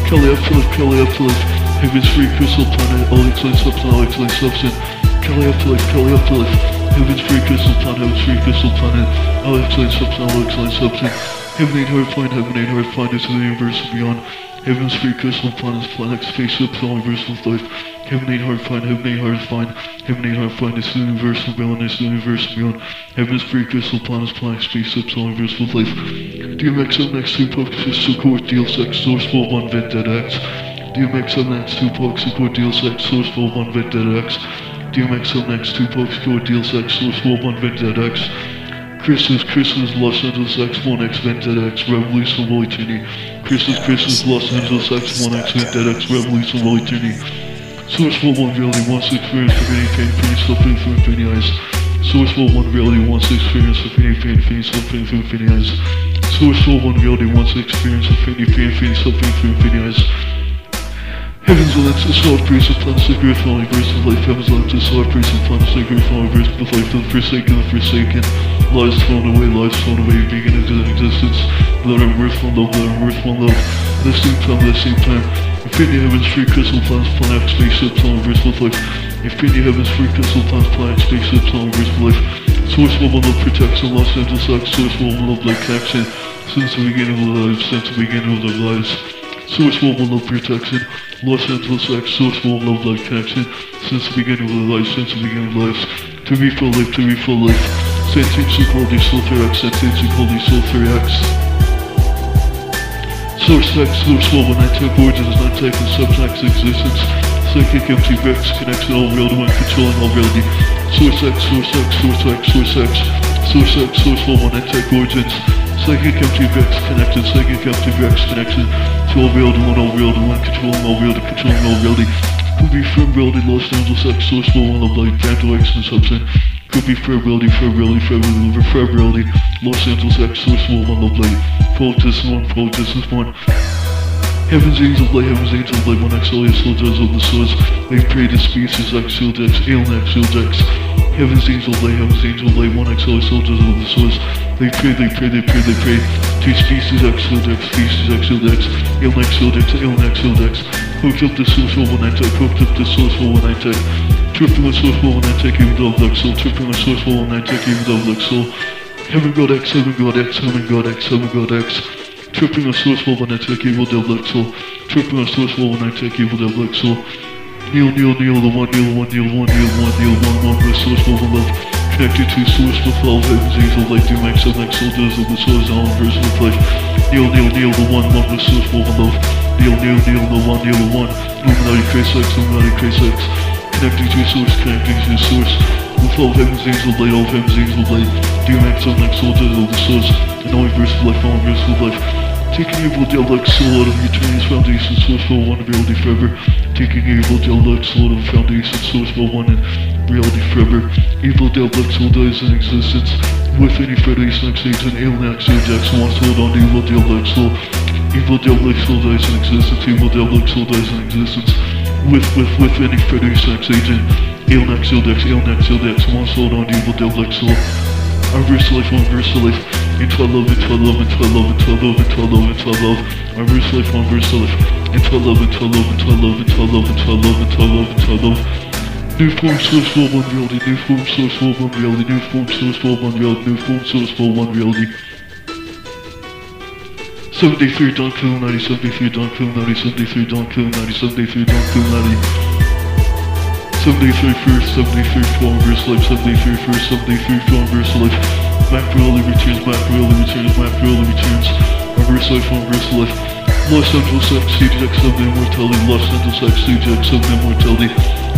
Kelly. Philip, Kelly. Philip. Heaven's free crystal planet. All excellent substance, all excellent substance. Kelly. Philip, Kelly. Philip. Heaven's free crystal planet. Heaven's free crystal planet. All excellent substance, all excellent substance. Heaven ain't hard to find. Heaven ain't hard to find. It's the universe and beyond. Heaven's free crystal planet, planets, planets, spaceships, all universal life. Heaven ain't hard to find, heaven ain't hard to find, heaven ain't hard to find, it's the universal beyond, it's the universal beyond. Heaven's free crystal planets, planets, spaceships, all universal life. DMX7X, Tupac, support, deal sex, source, 1 Vendetta X. DMX7X, Tupac, support, deal sex, source, 1 Vendetta X. DMX7X, Tupac, support, deal sex, source, 1 Vendetta X. Chris's, Chris's Los Angeles X1X Vendetta X Revolution of Eternity. Chris's, Chris's Los Angeles X1X Vendetta X Revolution of Eternity. Source 1 reality wants to experience of any pain, pain, suffering through infinity eyes. Source 1 reality wants to experience of any pain, pain, suffering through infinity eyes. Source 1 reality wants to experience of any pain, pain, suffering through infinity eyes. Heaven's lamps, the solid praise of the great falling verse of life. Heaven's lamps, the solid praise of the great falling verse of life. The forsaken, the forsaken. Lives thrown away, lives thrown away, being into existence. Let our mirthful love, let our mirthful love. At the same time, at the same time. Infinity heavens, free crystal planets, planet, spaceships, all verse of life. Infinity heavens, free crystal planets, planet, spaceships, all verse of life. Source of love protection, Los Angeles source of love like connection. Since the beginning of their lives, since the beginning of their lives. Source of love protection, Los Angeles X, source of love like connection. Since the beginning of their lives, since the beginning of lives. To be full life, to be full life. Sentence equality, Sulfur X, sentence equality, Sulfur X. Source X, source level, non-tech origins, non-tech and subtext existence. Psychic empty Vex connects all reality when controlling all reality. Source X, source X, source X, source X. Source X, source level, non-tech origins. Psychic empty Vex connected, psychic empty Vex connected to all reality, one all reality, one controlling all reality, controlling all reality. Could be firm reality, Los Angeles X, source, full, one of light, Phantom X, and substance. Could be fair reality, fair reality, fair reality, fair reality, Los Angeles X, source, full, one of light. Focus one, focus one. Heaven's angels light, heaven's angels light, one XLA soldiers of the source. They pray to species X, shield X, alien X, shield X. Heaven's angels light, heaven's angels light, one XLA soldiers of the source. They pray, they pray, they pray, they pray to species shield X, species shield X, alien shield X, alien shield X. Hooked up the source for one tech, hooked up the source for one tech. Tripping the source for one tech, even though Lux soul, tripping the source for one tech, even though Lux soul. Heaven God X, Heaven God X, Heaven God X, Heaven God X. Tripping a source for I take evil devil exo. Tripping a source for I take evil devil exo. Kneel, kneel, kneel, the one, kneel, one, kneel, one, kneel, one, kneel, one, one, the the love. Connected to source with all heavens, angel, light, do max, and max, soldiers of the source, all verse of life. Kneel, kneel, kneel, the one, one, the source the love. Kneel, kneel, kneel, the one, kneel, the one. Illuminati, Christ X, Illuminati, Christ X. Connecting to source, connecting to source. With all heavens, angel, light, all heavens, angel, light. Max, and max, soldiers of the source. And all verse of life, all verse of life. Taking evil soul out of eternity's foundation, source for one reality forever. Taking evil soul out of foundation, source for one reality forever. Evil deluxe soul dies in existence. With any Federation X agent, alien wants to hold on to evil deluxe soul. Evil deluxe soul dies in existence. Evil deluxe soul dies in existence. With with with any Federation X agent, alien Ajax, alien wants to hold on to evil deluxe soul. Our verse life, one verse life. Into a love, into a love, into love, into love, into a love, into love. Our verse life, one verse life. Into love, into love, into love, into love, into love, into love, into love. New form source for one reality, new form source for one reality, new form source for one reality, new form source for one reality. 73 Don Cool 90, 73 Don Cool 90, 73 Don Cool 90, 73 Don Cool 90. 73 first, 73 strong life, 73 first, 73 strong life. Mac really returns, Mac really returns, Mac really returns. Our verse life, one verse life. Los Angeles X, CGX, 7 immortality, Los Angeles X, CGX, 7 immortality.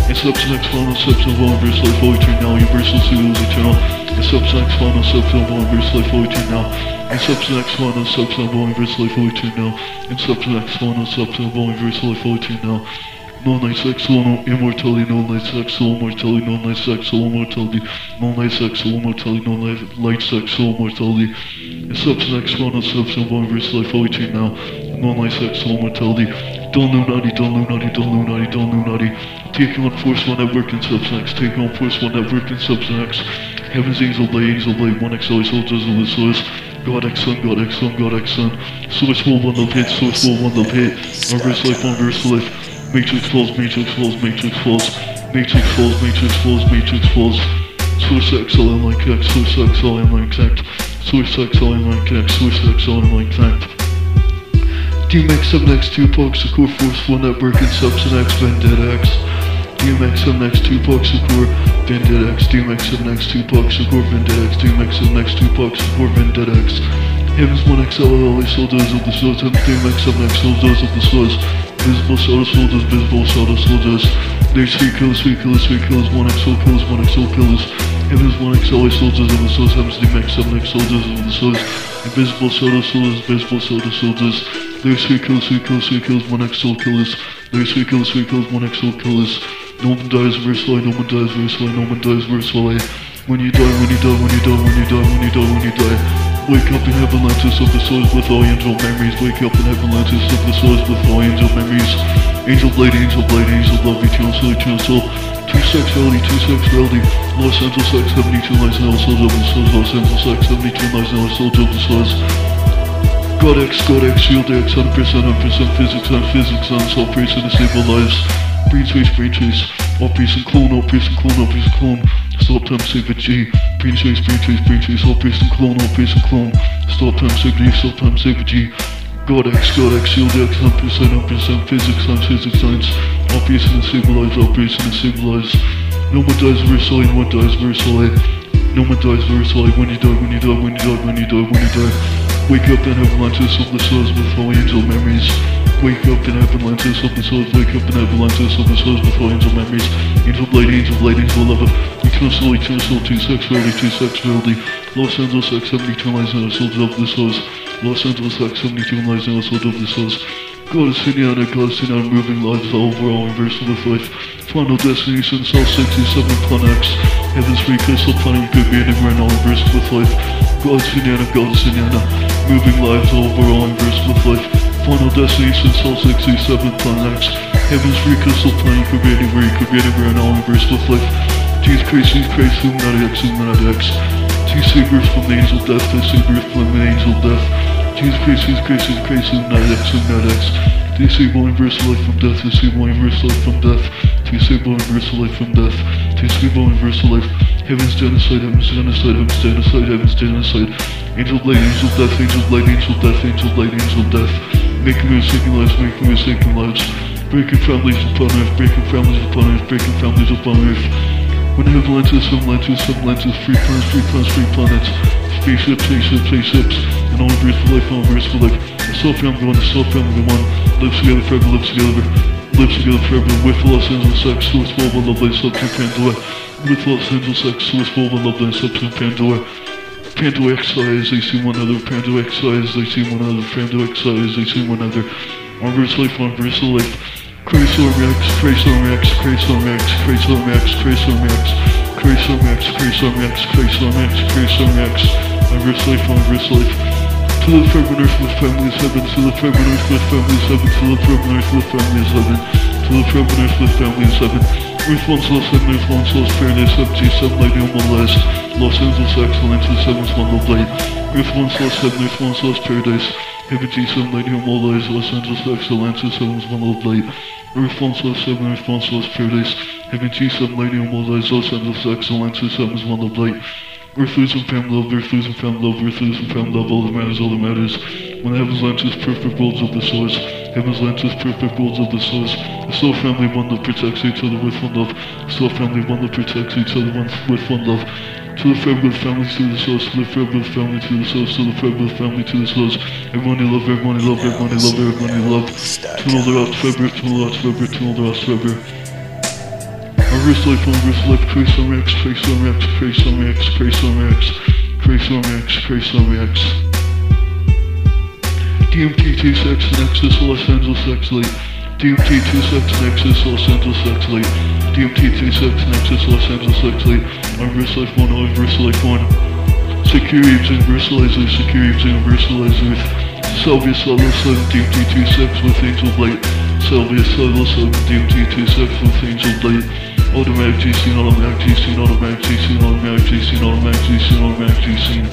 Inception X, final Inception, one verse life, all eternal, universal pseudo is eternal. Inception X, final Inception, one verse life, all eternal. Inception X, final Inception, one verse life, all eternal. Inception X, final Inception, one verse life, all eternal. No night sex, soul, no immortality, no light sex, soul, immortality, no night sex, soul, immortality, no night sex, soul, immortality, no light, light sex, soul, immortality. Inception X, one Inception, one verse life, all eternal. No night sex, soul, immortality. Don't Illuminati, don't Illuminati, don't Illuminati, don't Illuminati. Taking on Force One Network and Substance X, taking on Force One Network and Substance X. Heaven's Angel Light, Angel Light, One X, XL, Soldiers of the Source. God X Son, God X Son, God X Son. Source will one love hit, Source will one love hit. Our verse life, one verse life. Matrix falls, Matrix falls, Matrix falls. Matrix falls, Matrix falls, Matrix falls. Source XL and like X, Source XL and like X. Source XL and like X, Source XL and like X. DMX 7X Tupac Secure Force 1 Network and Substance X Vendetta X. DMX 7X Tupac Secure Vendetta X. DMX 7X Tupac Secure Vendetta X. DMX 7X Tupac Secure Vendetta X. Heavens 1XL LA Soldiers of the Swords. DMX 7X Soldiers of the Swords. Visible Soda Soldiers, Visible Soda Soldiers. There's 3 kills, 3 killers, 3 killers, 1XO kills, 1XO killers. Heavens 1XL Soldiers of the Swords. Heavens DMX 7X Soldiers of the Swords. Invisible Soda Soldiers, Visible Soda Soldiers. There's 3 kills, 3 kills, 3 kills, 1XO killers. There's 3 kills, 3 kills, 1XO killers. No one dies versely, no one dies versely, no one dies versely. Eh? When you die, when you die, when you die, when you die, when you die, when you die. Wake up in heaven, Atlantis of the souls with all angel memories. Wake up in heaven, Atlantis of the souls with all angel memories. Angel blade, angel blade, angel love, eternal soul, eternal soul. Two sexuality, two sexuality. Los Angeles X, 72 lives and all souls of the souls. Los Angeles X, 72 lives and all souls of the souls. God X, God X, Shield X, 100%, 100% physics on physics on soul praise and disable lives. Brain trace, brain trace. All priest and clone, all priest and clone, all priest and clone. Stop time, a G. Brain trace, brain trace, brain trace. All priest and clone, all priest and clone. Stop time, a G, stop time, a G. God X, God X, Shield X, 100%, 100% physics on physics science. All priest and lives, all priest and disable. No one dies versely, no one dies versely. No one dies versely. When you die, when you die, when you die, when you die, when you die. Wake up and have Atlantis of the souls with all angel memories. Wake up and have Atlantis of the souls. Wake up and have Atlantis of the souls with all angel memories. Angel blade, angel blade, angel lover. Constantly Tennessee T6 Los Angeles X72 Lies and sold of this house. Los Angeles X72 Lies and sold of this house. God is sitting on a God sitting on moving lives, the overall inverse of the life. Final destination, South 67 Plan X. Heaven's free crystal planet, you could be anywhere in all inverse of the life. God is sitting on a God sitting on a moving lives, the overall inverse of the life. Final destination, South 67 Plan X. Heaven's free crystal planet, you could be anywhere, you could be anywhere in all inverse of the life. Christ, Jesus Christ, Illuminati X, Illuminati X. TC birth from angel death, TC birth from angel death. Jesus Christ, Jesus Christ, Illuminati X, Illuminati X. Disable universal life from death, disable universal life from death, disable universal life from death, disable universal life. Heaven's genocide, heaven's genocide, heaven's genocide, heaven's genocide. Angel light, angel death, angel light, angel death, angel light, angel death. Making moves, taking lives, making moves, taking lives. Breaking families upon earth, breaking families upon earth, breaking families upon earth. We need lenses, some lenses, some lenses, free planets, free planets, free planets, spaceships, spaceships, spaceships, and all embrace for life, all embrace for life. And selfie, I'm going, selfie, I'm going, lives together forever, lives together, lives together forever, with Los Angeles sex, Swiss Volvo, lovely, substance, Pandora, with Los Angeles sex, Swiss Volvo, lovely, substance, Pandora. Pando XIs, they see one another. Pando XIs, they see one another. Pando XIs, they see one another. Armor's life, armor's life. Chrysler Max, Chrysler Max, Chrysler Max, Chrysler Max, Chrysler Max, Chrysler Max, Chrysler Max, Chrysler Max, Chrysler Max, Unverse Life, Unverse Life. To the earth with families heaven, to the earth with families heaven, to the earth with families heaven, to the earth with families heaven. Earth once lost heaven, earth once lost paradise, empty, seven light, no one less. Los Angeles excellence, the seventh one of light. Earth once lost heaven, earth once lost paradise. Heaven G7 light, no more lies, Los Angeles excellence, the seventh one of light. Lost heaven, earth once lost paradise. Heaven G7 light, no more lies, Los Angeles excellence, the seventh one of light. Earth losing family love, earth losing family love, earth losing family love, all that matters, all that matters. When heaven's lens is perfect worlds of the source, heaven's lens is perfect worlds of the source. The soul family one that protects each other with one love. The soul family one that protects each other with one love. To the forever family to the source, to the forever family to the source, to the forever family to the source. Everyone you love, everyone you love, everyone you love, everyone you love. To all the rocks forever, to all the rocks forever, to all the rocks forever. Reverse life, reverse life, trace on X, trace on X, trace on X, trace on X, trace on X, trace on X. DMT 26 Nexus Los Angeles X Late. DMT 26 Nexus Los Angeles Exley. DMT 26 Nexus Los Angeles Exley. I'm verse life 1, I'm verse life 1. Secure Eves and Versalizer, Secure Eves and Versalizer. Salvia Solo 7 DMT 26 with Angel Light. Salvia Solo 7 DMT 26 with Angel Light. Automatic GC, automatic GC, automatic GC, automatic GC, automatic GC, automatic GC.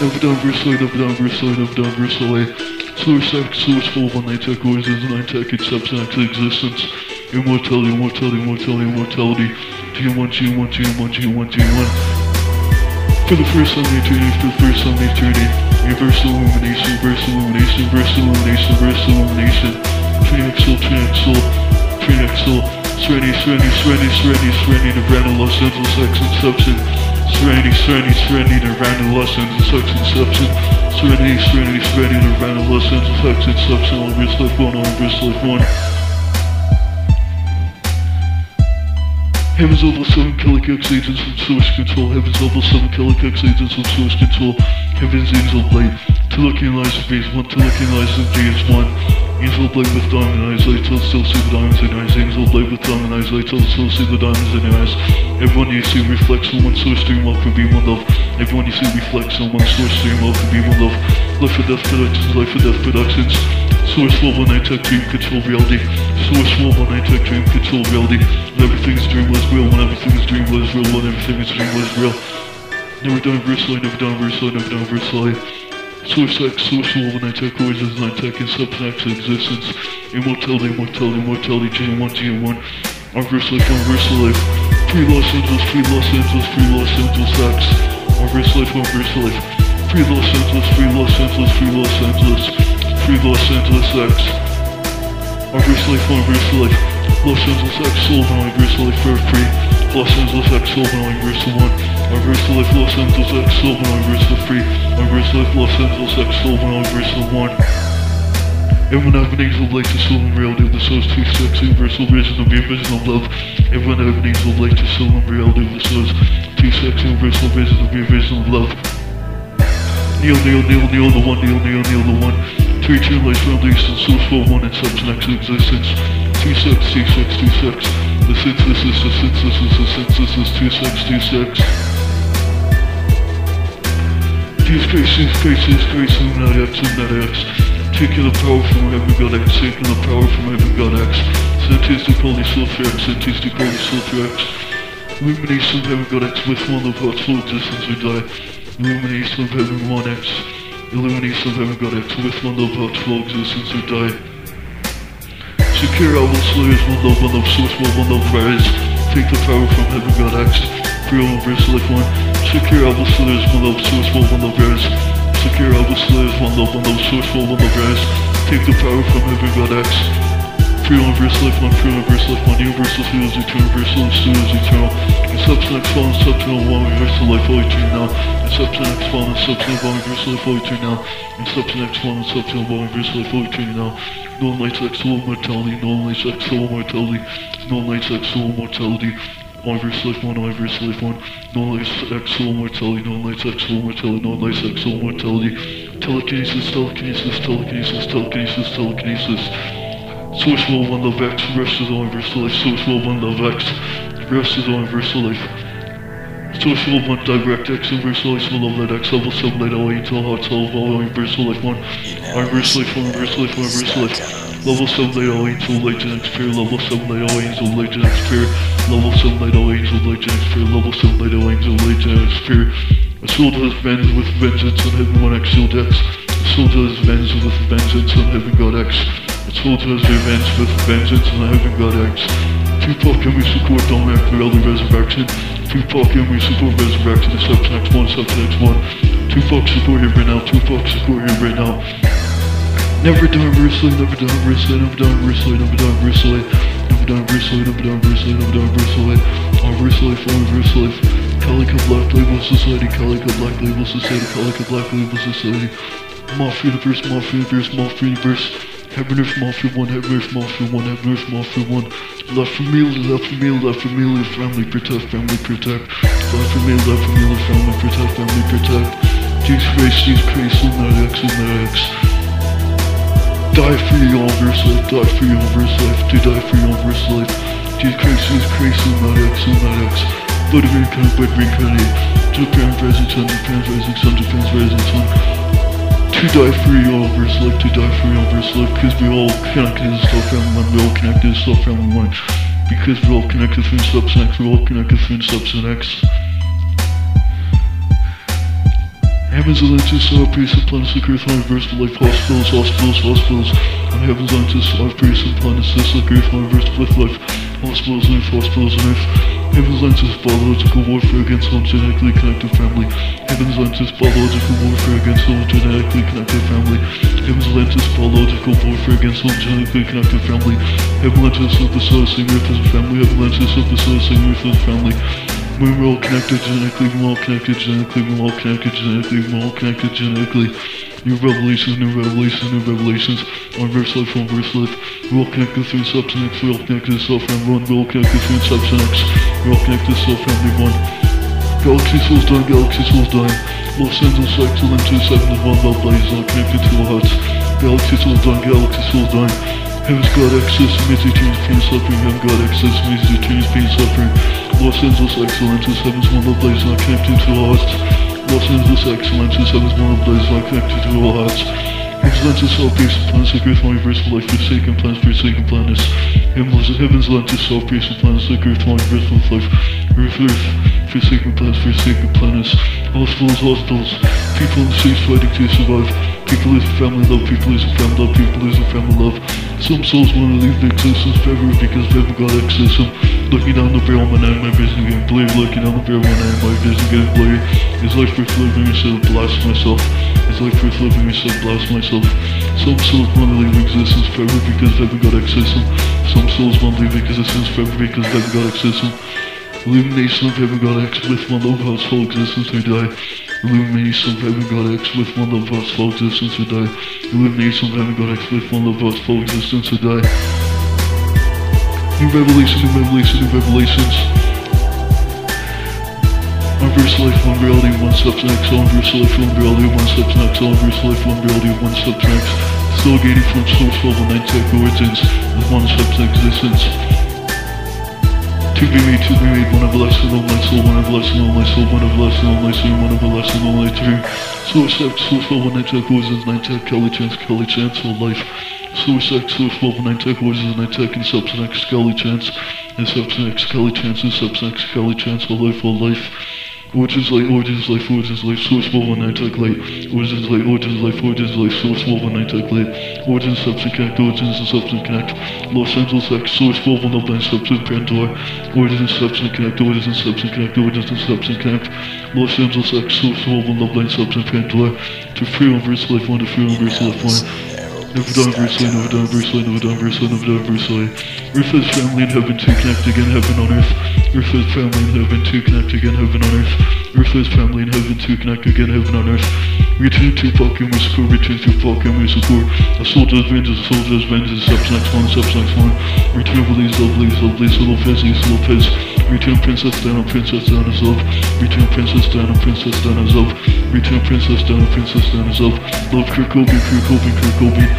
Overdone Versalite, overdone Versalite, overdone Versalite. Source X, Source Full, One Night Tech, Origins, Nine Tech, Accepts X Existence. Immortality, immortality, immortality, immortality. G1, G1, G1, G1, G1. For the first time in eternity, for the first time in eternity. Universal illumination, universal illumination, universal illumination, universal illumination. Trinexal, Trinexal, Trinexal. Serenity, Serenity, Serenity, Serenity, Serenity, Nirvana, Los Angeles, X Inception. Serenity, serenity, serenity, the random lessons, sex and substance. Serenity, serenity, serenity, the random lessons, sex and substance. On wrist life one, on wrist life one. Heaven's level 7 Kellygex agents from source control. Heaven's level 7 Kellygex agents from source control. Heaven's angel blade. To looking eyes of phase 1, to looking eyes of phase 1. Angel blade with diamond eyes, I tell still see the diamonds in your eyes. Angel blade with diamond eyes, I tell still see the diamonds in your eyes. Everyone you see reflects on one source stream love can be one love. Everyone you see reflects on one source stream love can be one love. Life or death productions, life or death productions. Source level 9 tech dream control reality. Source level 9 tech dream control reality. When everything's dream was real, when everything's dream was real, when everything's dream was real. Never done Versailles, never done Versailles, never done Versailles. Source X, Source 9 tech origins, 9 tech and substance existence. Immortality, immortality, immortality, G1, G1. Reverse life, reverse life. Free Los Angeles, free Los Angeles, free Los Angeles X. Reverse life, reverse life. Free Los Angeles, free Los Angeles, free Los Angeles. Free Los Angeles X. Reverse life, reverse life. Los Angeles X, soul and reverse life for free. Los Angeles X, soul and reverse 1. Reverse life, Los Angeles X, soul and reverse free. Reverse life, Los Angeles X, soul and reverse 1. Everyone have an angel of light to and reality of the source, two sex, universal vision of the original love. Everyone have an angel of light to and reality of the source, two sex, universal vision of the original love. Kneel, kneel, kneel, kneel, the one, kneel, kneel, kneel, the one. Three, two, life, foundation, source, for one, and substance, existence. Two sex, two sex, two sex. The synthesis, the synthesis, the synthesis, two sex, two sex. These graces, graces, grace, not X, not X. Taking the power from heaven God X, taking the power from heaven God X. Synthetic Holy Sulfur X, synthetic Holy Sulfur X. Illumination of heaven God X with one of heart's full existence or die. Illumination of heaven 1X. Illumination of heaven God X with one of heart's full existence or die. Secure our slayers, one love, one love, source, one one love, rise. Take the power from heaven God X. Free all verse life one. Secure our slayers, one love, source, one one love, rise. Secure the slaves, one love, one love, source, one one love, rise. Take the power from heaven, God X. Free universe life, one free universe life, one universal still is eternal, universal still is eternal. In substance fallen, substance one, universal life, all eternal. In substance fallen, substance one, universal life, all eternal. In substance fallen, substance one, universal life, all eternal. No light X, soul mortality, no light X, soul mortality, no light X, soul mortality. One verse life one, I verse life one. No life soul mortality, no life soul mortality, no life soul mortality. Telekinesis, telekinesis, telekinesis, telekinesis, telekinesis. Source will one love X, rest is all verse life. Source will one love X, rest is all verse life. Source will one direct X, inverse life, will love that X, level 7, light, all 8, all hearts, all, oh, inverse life 1. Inverse life 1, inverse life 1, inverse life. Level 7 light all oh, angel legend experience, level 7 light all angel legend experience, level 7 light all angel legend experience, level 7 light all angel legend experience. A soul does vengeance with vengeance on heaven 1x shield X. A soul does vengeance with vengeance on heaven God X. A soul does revenge with vengeance on heaven God X. Tupac and we support Dom after early resurrection. Tupac and we support resurrection, Subtext 1, Subtext 1. Tupac support here right now, Tupac support here right now. Never done Lee, never done Lee, never done Lee, never done Lee, never done Lee, never done Lee, never done Lee. On Bruce Lee, on Bruce Lee. Calico Black Label Society, Calico Black Label Society, Calico Black Label Society. Mafia Universe, Mafia Universe, Mafia Universe. Heaven Earth Mafia 1, Heaven Earth Mafia 1, Heaven Earth Mafia 1. Left for me, left for me, left for me, family protect, family protect. Left for me, left for me, family protect, family protect. Jesus Christ, Lunar X, Lunar X. Die for your universe life, die for your universe life, to die for your universe life. Jesus Christ, Jesus Christ, not X, not X. Blood reincarnate, blood reincarnate. Japan's rising sun, Japan's rising sun, Japan's rising sun. To die for your universe life, to die for your universe life, because we all connected as Star Family One, we all connected as Star Family One. Because we're all connected through Substance X, we're all connected through Substance X. Heavens Atlantis, our priest of planets, like Earth, universe, life, hospitals, hospitals, hospitals. On heavens Atlantis, our priest of planets, like Earth, universe, life, life, hospitals, life, hospitals, and Heavens Atlantis, biological warfare against all genetically connected family. Heavens Atlantis, biological warfare against all genetically connected family. Heavens Atlantis, biological warfare against all genetically connected family. Heavens the soul, same Earth as family. Heavens the soul, same Earth as family. We're all connected genetically, we're all connected genetically, we're all connected genetically, we're all connected genetically. New revelations, new revelations, new revelations. On verse life, on verse life. We're all connected through substance, we're all connected to self family one, we're all connected through substance, we're all connected to self family one. Galaxy souls dying, galaxy souls dying. Los Angeles excellent to seven of one love blaze, all connected to our hearts. Galaxy souls dying, galaxy souls dying. Heaven's God access, misery, change, pain, suffering. Heaven God access, misery, change, pain, suffering. Los Angeles Excellences, Heaven's one of blaze, not connected to all hearts. Los Angeles Excellences, Heaven's one of blaze, not connected to all hearts. Excellences, all peace and planets, like earth, one universal life, forsaken planets, forsaken planets. Heaven's, heaven's lenses, all peace and planets, like earth, one universal life. Earth, earth, forsaken planets, forsaken planets. Hospitals, hospitals. People in the streets fighting to survive. People losing family love, people losing family love, people losing family love. Some souls want to leave the existence forever because they haven't got access. I'm looking down the barrel, my name, my vision getting blurry. Looking down the barrel, my name, my vision getting blurry. Is life worth living instead of blast myself? Is life worth living instead of blast myself? Some souls want to leave existence forever because they haven't got access. Some souls want to leave existence forever because they haven't got access. Illumination of heaven God X with one love house whole existence or die. Illuminate some heaven God X with one love us for existence to die. Illuminate some heaven God X with one love us for existence die. New revelation, new revelation, new revelations. One verse life, one reality, one substance, one verse life, one reality, one substance, one verse life, one reality, one substance. Still gaining from source level 9 tech origins with one substance existence. To be me, to be made. one of a lesson, on my soul, one of a lesson, on my soul, one of a lesson, on my soul, one of a lesson, on my dream. Suicide, suicide, one night tech, poisons, night tech, Kelly chance, Kelly chance, all life. Suicide, suicide, one night tech, poisons, night tech, and subs next, Kelly chance, and subs next, Kelly chance, and subs next, Kelly chance, all life, all life which is like, which is like, which like, source full when I take light, which is like, which is like, which like, source full when I take light, which is substance connect, which is a substance connect, Los Angeles X, source full when open substance Pandora, which is substance connect, which is substance connect, which is substance connect, Los Angeles X, source full when open substance Pandora, to free on life one, to free on life one. Never done versely, never done versely, never done versely, never done versely. Earth is family in heaven to connect again, heaven on earth. Earth family in heaven to connect again, heaven on earth. Earth family in heaven to connect again, heaven on earth. Return to fucking musical, return to fucking musical. A soldier's vengeance, a soldier's vengeance, substance one, substance one. Return Blaze, Lovelace, Lovelace, Lopes, Lisa Lopes. Return Princess Diana, Princess Diana's love. Return Princess Diana, Princess Diana's love. Return Princess Diana, Princess Diana's love. Love Kurt Cobain,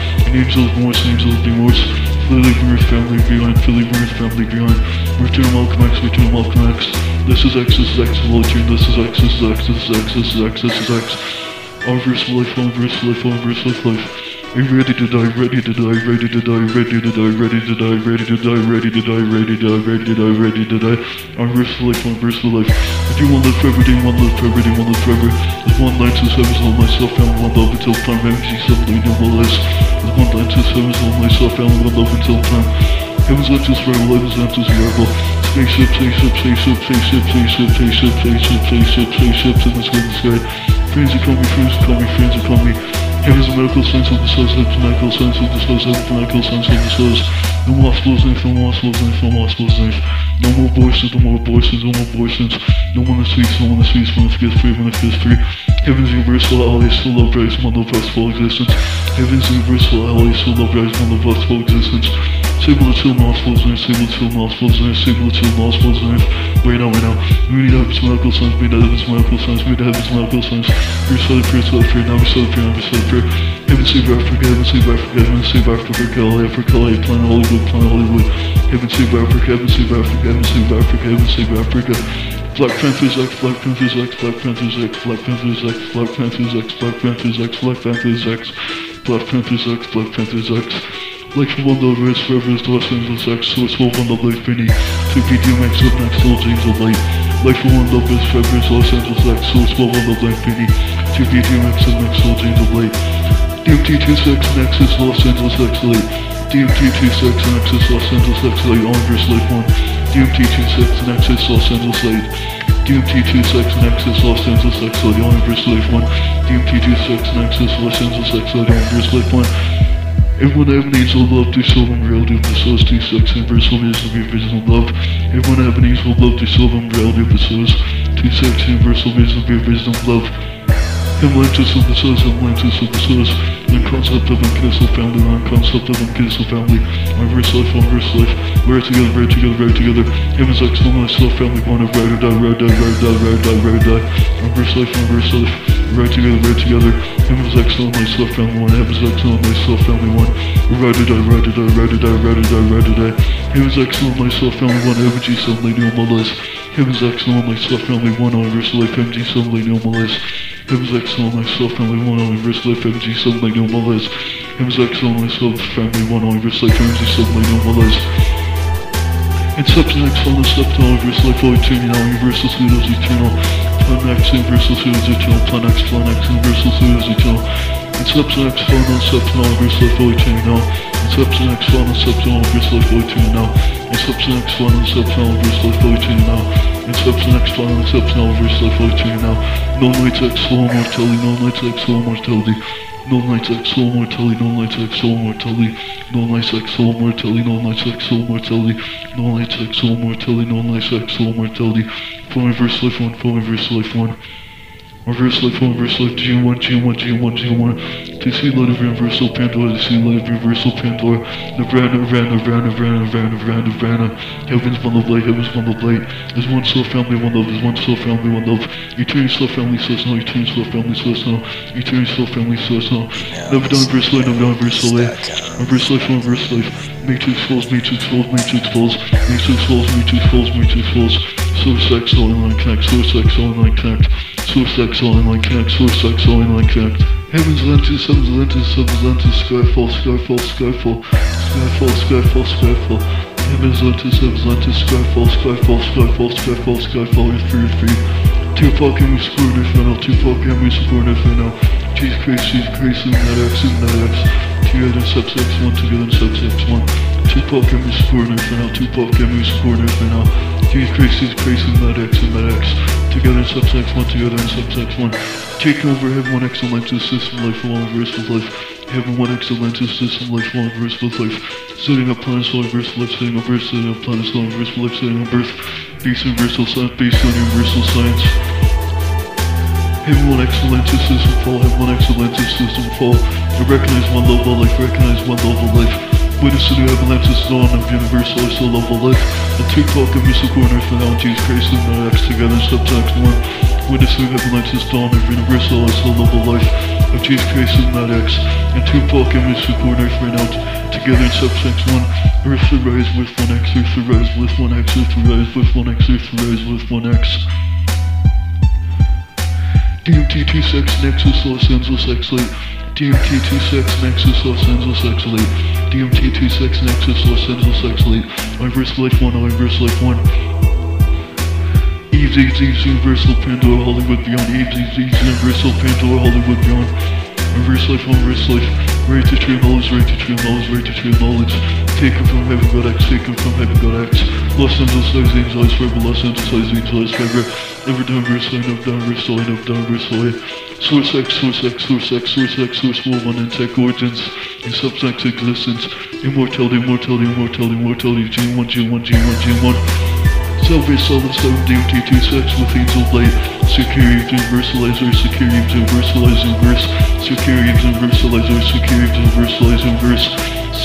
Kurt Cobain, Kurt Cobain. Angels Morse, Angels Remorse. Philly Burns family behind, Philly Burns family behind. Return Malcolm X, return Malcolm X. This is X, this is X, Voltune, this is X, this is X, this is X, this is X, this is X. Our verse life, our verse life, our verse life, life. You ready to die, ready to die, ready to die, ready to die, ready to die, ready to die, ready to die, ready to die, ready to die, ready to die? Our verse life, our verse life. Do you want live forever, want to live forever, want to live forever? There's one night to seven, all myself, and one love until time, MC something new will less. There's one night to seven, all myself, and one love until time. Heaven's not just rebel, heaven's not just rebel. Spaceship, spaceship, spaceship, spaceship, spaceship, spaceship, spaceship, spaceship, spaceships in the sky, the sky. Friends that call me, friends that call me, friends that call me. Heaven's the medical science of the source, heaven's the medical science of the source, heaven's the medical science of the source. No more hospitals, no more hospitals, no more hospitals, no more voices, no more voices, no more voices. No one that speaks, no one that speaks, when it gets free, when it gets free. Heaven's universal, always full love, rise, one love, us full existence. Heaven's universal, always full love, rise, one love, us full existence. Nostrils in sable the two nostrils in sable the two nostrils in Right now, right now. We need heaven's medical science, we need heaven's medical science, we need heaven's science. We're solid prayer, solid prayer, now solid prayer, now solid prayer. Heaven save Africa, heaven save Africa, heaven save Africa, LA, Africa, LA, planet Hollywood, planet Hollywood. Heaven save Africa, heaven save Africa, heaven save Africa, heaven save Africa. Black Panthers X, Black Panthers X, Black Panthers X, Black Panthers X, Black Panthers X, Black Panthers X, Black Panthers X, Black Panthers X, Black Panthers X. Like from one of Red Forever is Los Angeles X, Source Wolf on the Life Penny, to BDMX up next, All James of Light. Like from one of Red Forever is Los Angeles X, Source Wolf on the Life Penny, to BDMX up next, All James of Light. DMT26 Nexus Los Angeles X Light. DMT26 Nexus Los Angeles X Light on verse Light 1. DMT26 Nexus Los Angeles Light. DMT26 Nexus Los Angeles X Light on verse Light 1. DMT26 Nexus Los Angeles X Light on verse Light 1. Everyone have needs of love to solve and reality of the source to sex and verse of is the original love. Everyone have needs of love to solve and reality of the source to sex and verse of is the original love. Atlantis of the source, Atlantis of the source, the concept of unkissable family, the concept of unkissable family, our verse life, our verse life, we're together, we're together, we're together, heaven's excellent, myself, family, one of ride or die, ride die, ride die, ride die, ride die, our verse life, our verse life, we're together, we're together, heaven's excellent, myself, family, one, heaven's excellent, myself, family, one, ride or die, ride or die, ride or die, ride or die, ride or die, heaven's excellent, myself, family, one, heaven, G, son, lady, on my list, heaven's excellent, myself, family, one, our verse life, MG, son, lady, on my list, MZX on myself, family one only verse life, MG sub like no more less. MZX on myself, family one only verse life, MG sub like no more less. And subjects on the step to all verse life, all eternal, universal pseudos eternal. Plan X, universal pseudos eternal. Plan X, plan X, universal pseudos eternal. Inception, X on the step to all verse life, all eternal. And subjects on the step to all verse life, all eternal. Inception X one, Inception Elvis, life fighting now. Inception X one, Inception Elvis, life fighting now. No night X soul mortality, no night X soul mortality. No night X soul mortality, no night X soul mortality. No night X soul mortality, no night X soul mortality. No night X soul mortality, no night X soul mortality. From verse, life one, from verse, life one. Reverse oh life, reverse life, G1, G1, G1, G1. To see light of universal Pandora, see light of universal Pandora. Nirvana, Nirvana, Nirvana, Nirvana, Nirvana, Nirvana, Nirvana. Heaven's one of light, heaven's one of light. There's one soul family, one love, there's one soul family, one love. Eternal soul family, so now, eternal soul family, so now. Eternal soul family, so now. Never done verse light, never done verse light. Reverse life, reverse life. Matrix falls, matrix falls, matrix falls. Matrix falls, matrix falls, matrix falls. Source X, all in line connect, source X, all in line connect. Source X, in line connect, source X, in line connect. Heaven's lenses, heaven's lenses, heaven's lenses, skyfall, skyfall, skyfall, skyfall, skyfall, skyfall. Heaven's lenses, heaven's lenses, skyfall, skyfall, skyfall, skyfall, skyfall, you're free, you're free. Tupac and we support now, Tupac and we support now. Jesus Christ, Jesus Christ, Illuminati X, Illuminati X. Together in subsex 1, together subsex 1. Tupac and we support if now, Tupac and we support if now. Christ, Jesus Christ, Illuminati X, Illuminati X. Together in subsex 1, together in subsex 1. Taking over Heaven 1 excellent system, life along verse with life. Heaven 1 excellent system, life along verse with life. Setting up planets along verse with life, setting up Earth, setting up planets along verse with life, setting up Earth. Base universal science, based on universal science. Heaven 1 excellent system fall, Heaven 1 excellent system fall. I recognize one love of life, recognize one love of life. Witness to the avalanches dawn of universal iso love of life. And Tupac and music corner for now, Jesus Christ and the X together subtext 1. Witness to the avalanches dawn of universal iso love of life. Of Jesus Christ and that X. And Tupac and music corner for now, together in subtext 1. Earth to rise with 1X, Earth to rise with 1X, Earth to rise with 1X, Earth to rise with 1X. DMT26 Nexus Los Angeles X Late. DMT26 Nexus Los Angeles X Late. DMT26 Nexus Los Angeles X Late. Inverse Life 1, Inverse Life 1. Eves, Eves, Eves, Universal Pandora, Hollywood Beyond. Eves, Eves, Eves, Universal Pandora, Hollywood Beyond. Inverse Life, Inverse Life. Right to true knowledge, right to true knowledge, right to true knowledge. Taken from heaven, God X, taken from heaven, God X. Los Angeles, Eyes, Angels, Eyes, Forever, Los Angeles, Eyes, Angels, Eyes, Forever. Verse line, never done verse line, never done verse line. Source X, Source X, Source X, Source X, Source War, One, Intech Origins, in subsex existence, immortality, immortality, immortality, immortality, G1, G1, G1, G1. Salvage solid 7 DMT 2 sex with angel blade. Security universalizer, security universalize inverse. Security universalizer, security universalize inverse.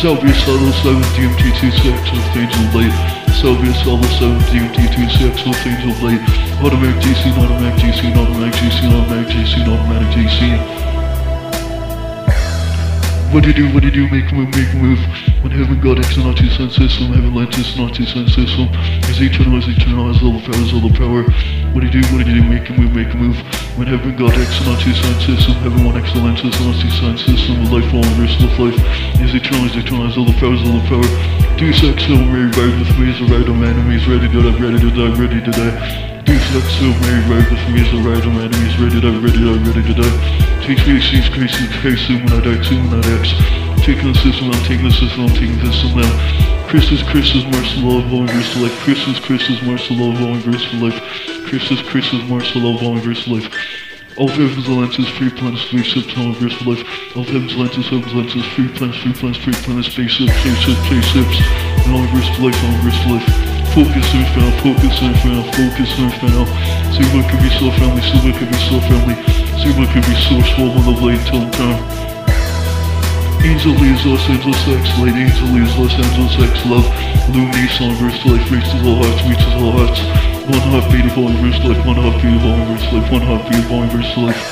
Salvage solid 7 DMT 2 sex with angel blade. Salvage solid 7 DMT 2 sex with angel blade. Automatic GC, automatic GC, automatic GC, automatic GC, automatic GC. What do you do? What do you do? Make move, make move. When heaven, God, X, not two sun system, heaven, Atlantis, not two sun system. Is eternal, is eternal, is all the power, is all the power. What do you do? What do you do? Make a move, make a move. When heaven, God, X, not two sun system, heaven, one X, Atlantis, not two sun system, with life, all verse of life. Is eternal, is eternal, is all the power, is all the power. Do sex, so ride with me, is a on enemies, ready to die, ready to die, ready to die. Do sex, so with me, is on enemies, ready to die, ready to die, ready to die. Teach me, sees crazy, crazy, when I die, soon, when I X. Taking the system, I'm taking the system, I'm taking the system now. Chris is Chris is Marcel Love, Volume Verse Life. Chris is Chris is Marcel Love, Volume Verse Life. Chris is Chris is Marcel Love, Volume Verse Life. All heaven's lenses, free planets, free ships, all verse for life. All heaven's lenses, heaven's lenses, free planets, free planets, free planets, spaceships, spaceships, spaceships, and all verse for life, all verse for life. Focus on final, focus on final, focus on final. Sigma can be so friendly, Sigma can be so friendly. Sigma can be so swole on the blade until time. Angel leaves Los Angeles X, light angel leaves Los Angeles X, love, illuminates on verse life, reaches all hearts, reaches all hearts. One heartbeat of all verse life, one heartbeat of all verse life, one heartbeat of all verse life.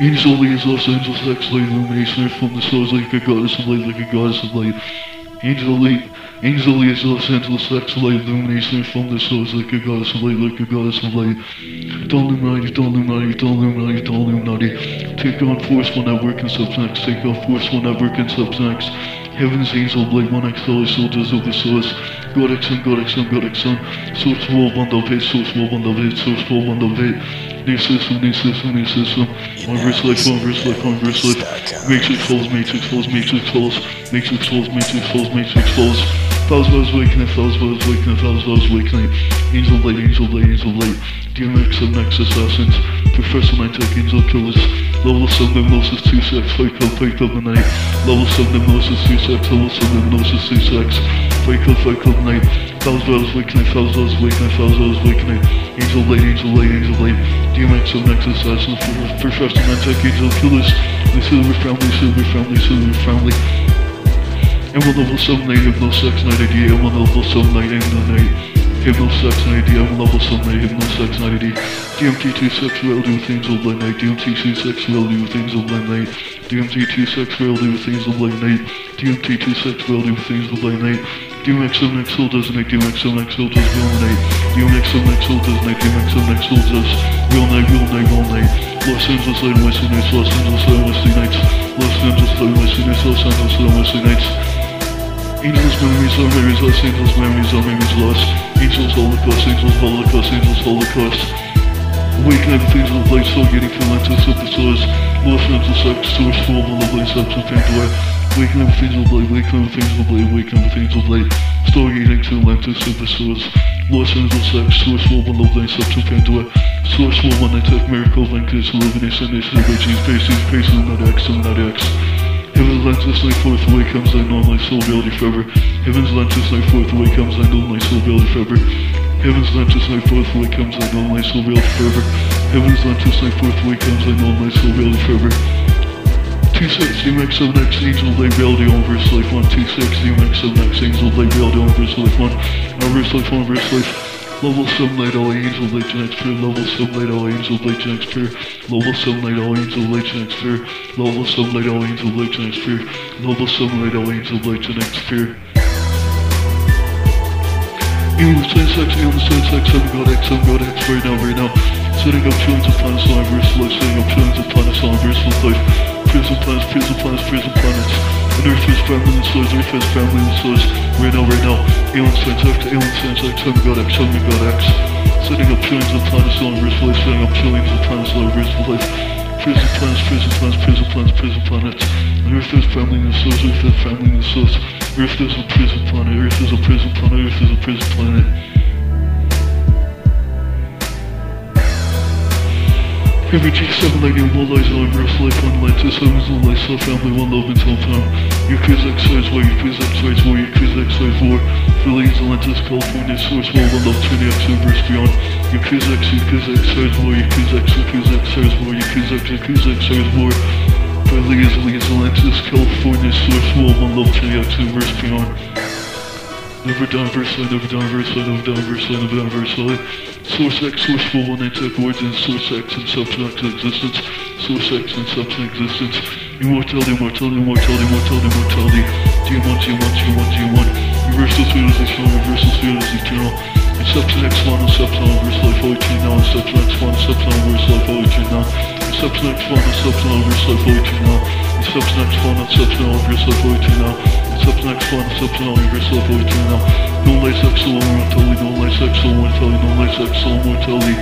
Angel leaves Los Angeles X, light illumination from the stars like a goddess of light, like a goddess of light. Angel light, angel leaves Los Angeles X, light illumination from the stars like a goddess of light, like a goddess of light. Don't Illuminati, don't Illuminati, don't Illuminati, don't Illuminati. Take on force one network and substance. Take on force one network and substance. Heaven's angel, blade one X, soldiers of the source. God X and God X and God X and Source wall one of it, source wall one of it, source wall one of it. New system, new system, new system. One verse life, one verse life, one verse life. Matrix falls, matrix falls, matrix falls. Matrix falls, matrix falls, matrix falls. Thousand hours awakening, thousand hours awakening, thousand hours awakening. Angel light, angel light, angel light. DMX of Nexus Assassins. Professor Night Tech, Angel Killers. Level 7 Hypnosis 2 sex, Fake Up, Fake Up the Night. Level 7 Hypnosis 2 sex, Level 7 Hypnosis 2 sex. Fight Club, Fight Club Night. Thousand dollars awakening, thousand dollars awakening, thousand dollars awakening. Angel Light, Angel Light, Angel Light. DMX, Nexus, Assassins, Professor Mantek, Angel Killers. The Silver Family, Silver Family, Silver Family. And we'll level 7 night, Hypno Sex Night ID, and we'll level 7 night, Hypno Night. Hypno Sex and we'll level 7 night, Hypno Sex Night ID. DMT2 Sexuality with Angel Light Night, DMT2 Sexuality with Angel Light Night. DMT2 Sexuality with Angel Light Night. DMT2 Sexuality with Angel Light Night. DMX7XL does night, DMX7XL does real night. DMX7XL does night, DMX7XL does real night, real night, real night. Los Angeles Light Wednesday nights, Los Angeles Light Wednesday nights. Los Angeles Light Wednesday nights, Los Angeles Light Wednesday nights. Angels memories are memories lost, angels memories are memories lost. Angels holocaust, angels holocaust, angels holocaust. Awaken everything's of light, soul getting Atlantis of the source. Los Angeles sex, source, all the light, steps, and Pandora. Awaken everything's of light, awaken everything's of light, awaken everything's of light. Stargating to of the source. Los Angeles sex, source, all the light, steps, and Pandora. Source, one night, tech, miracle, Vancouver, illumination, nation, Beijing, spaces, spaces, not X, and not X. Heaven's Atlantis, night forth away comes thy non-light soul reality forever. Heaven's Atlantis, night forth away comes thy non-light soul reality forever. Heaven's Atlantis, night forth away comes thy non-light soul reality forever. Heaven's Atlantis, night forth away comes thy non-light soul reality forever. 2-6, DMX7X, Angel Light Reality on Verse Life 1. 2-6, DMX7X, Angel Light Reality on Verse Life 1. On Verse Life 1, Verse Life. Level 7 Light All Angel Light Gen X Fear. Level 7 Light All Angel Light Gen X Fear. Level 7 Light All Angel Light Gen X Fear. Level 7 Light All Angel Light Gen X Fear. Level 7 Light All Angel Light Gen X Fear. You understand sex, you understand sex, I'm God X, I'm God X right now, right now. Setting up trillions of planets on verse life, setting up trillions of planets on verse life. Prison planets, prison planets, prison planets. And Earth is family and source, Earth is family and source. Right now, right now. Alien Science X, Alien Science X, I'm God X, I'm God X. Setting up trillions of planets on verse life, setting up trillions of planets on verse life. Prison planets, prison planets, prison planets, prison planets. And Earth is family and source, Earth is family and source. Earth is a prison planet, Earth is a prison planet, Earth is a prison planet. Every G7 lady of all lies on verse life on Atlantis, heavens and life, self family, one love until time. Yakuza X-Size War, Yakuza X-Size War, Yakuza X-Size War. Phillies, Atlantis, California, Source World, one love, 20X, Universe Beyond. Yakuza X, Yakuza X-Size War, Yakuza X, Yakuza X-Size War, Yakuza X, Yakuza X-Size War. Leeds, Atlantis, California, Source World, one love, 20X, Universe Beyond. Never done verse line, never done verse line, never done verse line, never done verse line. Source X, Source 419 origins, Source X and substance existence, Source X and substance existence, immortality, immortality, immortality, immortality, immortality, G1, G1, G1, G1, universal sphere is eternal, universal sphere is eternal, and substance X1 and substance verse life origin now, and substance X1 and substance verse life origin now, and substance X1 and substance verse life origin now, and X1 and substance verse life origin now, Substance fun, substance universal origin now. No light sexual mortality, no light sexual mortality, no light sexual mortality.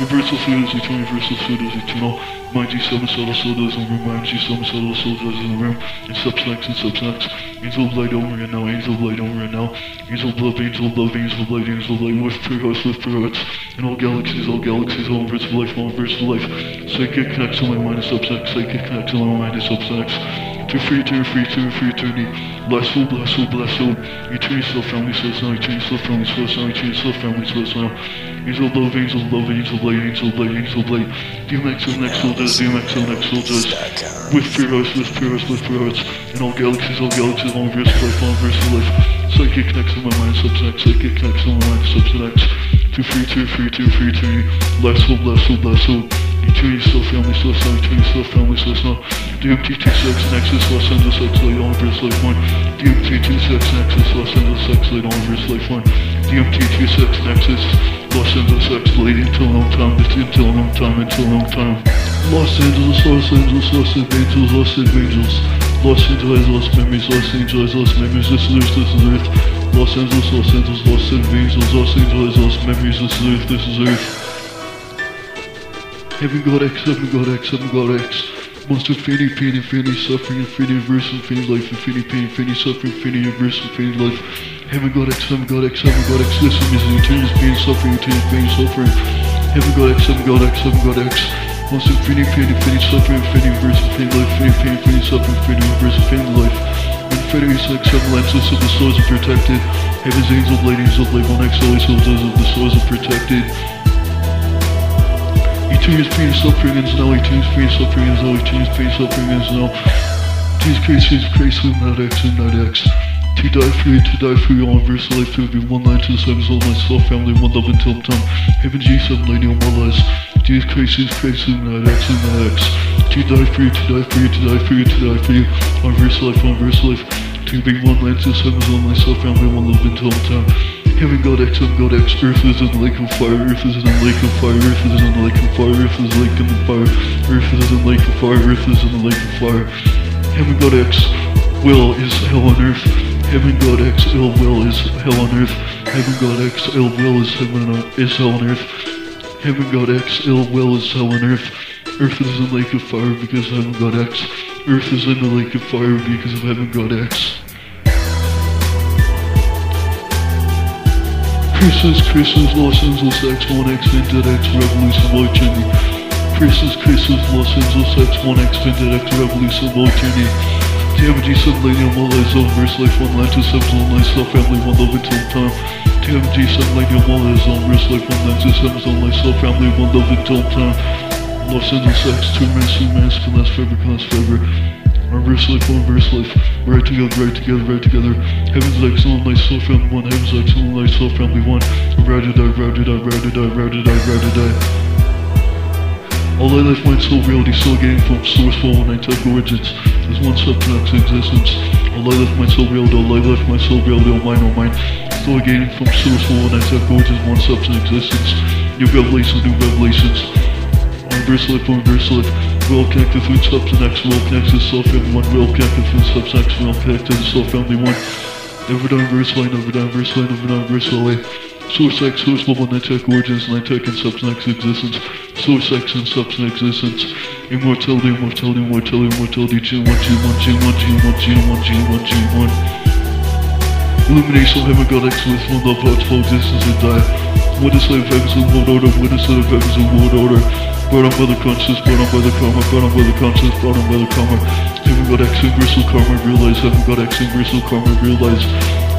Universal food is eternal, universal food is eternal. Mind G7 subtle soul does in the room, mind G7 subtle soul does in the room. And substance and substance. Angel of light over and now, angel of light over and now. Angel of love, angel of love, angel of light, angel of light. With pure hearts, with pure hearts. In all galaxies, all galaxies, all verse of life, all verse of life. Psychic connects to my mind is substance, psychic connects to my mind is substance to free, to free, to free eternity. Bless soul, bless soul, bless soul. Family, soul, now. Eternity, soul, family, soul, now. Eternity, soul, family, soul, now. Angel of love, angel of love, angel light, angel of light, angel of light. DMX of next soul does, DMX of next soul does. With pure hearts, with pure hearts, with pure hearts. In all galaxies, all galaxies, all verse life, all verse life. Psychic connects to my mind, substance, psychic connects to my mind, substance. To free, to free, to free eternity. Bless soul, bless soul, bless soul. Eternity, soul, family, soul, now. Eternity, soul, family, soul, now. DMT26 Nexus Los Angeles X Light on verse life 1 DMT26 Nexus Los Angeles X Light on verse life 1 DMT26 Nexus Los Angeles X Light until long time until long time until long time Los Angeles Los Angeles Los Angeles Los Angeles Los Angeles Los Memories Los Angeles Los Memories This is Earth This is Earth Los Angeles Los Angeles Los Angeles Los Angeles Los Memories This is Earth This is Earth Heaven God X Heaven God X Heaven God X Monster infinity, pain, infinity, suffering, infinity, universe, infinity, life, infinity, pain, infinity, suffering, infinity, universe, infinity, life. Heaven, God, X, Heaven, God, X, Heaven, God, X, this is eternity, pain, suffering, eternity, pain, suffering. Heaven, God, X, Heaven, God, X, Heaven, God, X. Monster infinity, pain, infinity, suffering, infinity, universe, infinity, life, infinity, pain, infinity, suffering, infinity, universe, infinity, life. Freddy 6, 7 lenses of the stars are protected. Heaven's angel, ladies of light, 1x, always soldiers of the stars are protected. E2 is penis upbringings now, E2 is penis upbringings now, E2 is penis upbringings now. T is crazy, is crazy, not X, and not X. To die for you, to die for you, all verse life, to be one line to the sevens, all myself, family, one love until time. Heaven G7, lady, all my lies. T is crazy, is crazy, X, and not X. To die you, to die you, to die you, to die you, on verse life, on verse life. To be one line to sevens, all myself, family, one love until time. Heaven God X, Heaven God X, Earth is in the lake of fire, Earth is in the lake of fire, Earth is in the lake of fire, Earth is lake in the fire, Earth is in the lake of fire, Earth is in the lake of fire. Heaven God X, will is hell on earth. Heaven God X, ill will is hell on earth. Heaven God X, ill will is heaven on, is hell on earth. Heaven God X, ill will is hell on earth. Earth is in lake of fire because Heaven God X. Earth is in the lake of fire because of Heaven God X. Chris's, Chris's, Los Angeles X, 1X, Vinted X, Revolution, White Jenny. Chris's, Chris's, Los Angeles X, 1X, Vinted X, Revolution, White Jenny. TMG, Sublanium, All Eyes on, Verse Life, One Line, Two Sevens, One Life, Self Family, One Love Until Time. TMG, Sublanium, All Eyes on, Verse Life, One Line, Two Sevens, One Life, Self Family, One Love Until Time. Los Angeles X, Two Men, Two Can Last Forever, Last Forever. Our verse life, one verse life, right together, right together, right together. Heaven's X, one life, soul family one. Heaven's X, one life, soul family one. Ride to die, ride to die, ride to die, ride to die, ride to die. All I left mind, soul reality, soul gain from source, fall, and I take origins. There's one substance existence. All I left my soul reality, all I left my soul reality, all mine, all mine flowgating from source alone as echoes as one substance existence. New revelations, new revelations. On verse life, on verse life. Real connected through substance X, real connected to self everyone, real connected through substance X, real connected to self only one. Never done verse line, never done verse line, never done verse line. Source X, source level, Nitech origins, Nitech and substance existence. Source X and substance existence. Immortality, immortality, immortality, immortality, G1, G1, G1, G1, G1, G1, G1, G1. G1. Elimination of Hemagonic Swiss will not part full existence and die. Winner slave episode one order, winner slave episode one order. Brought on by the conscience, brought on by the karma, brought on by the conscience, brought on by the karma. Haven't got X universal karma, realize, haven't got X universal karma, realize.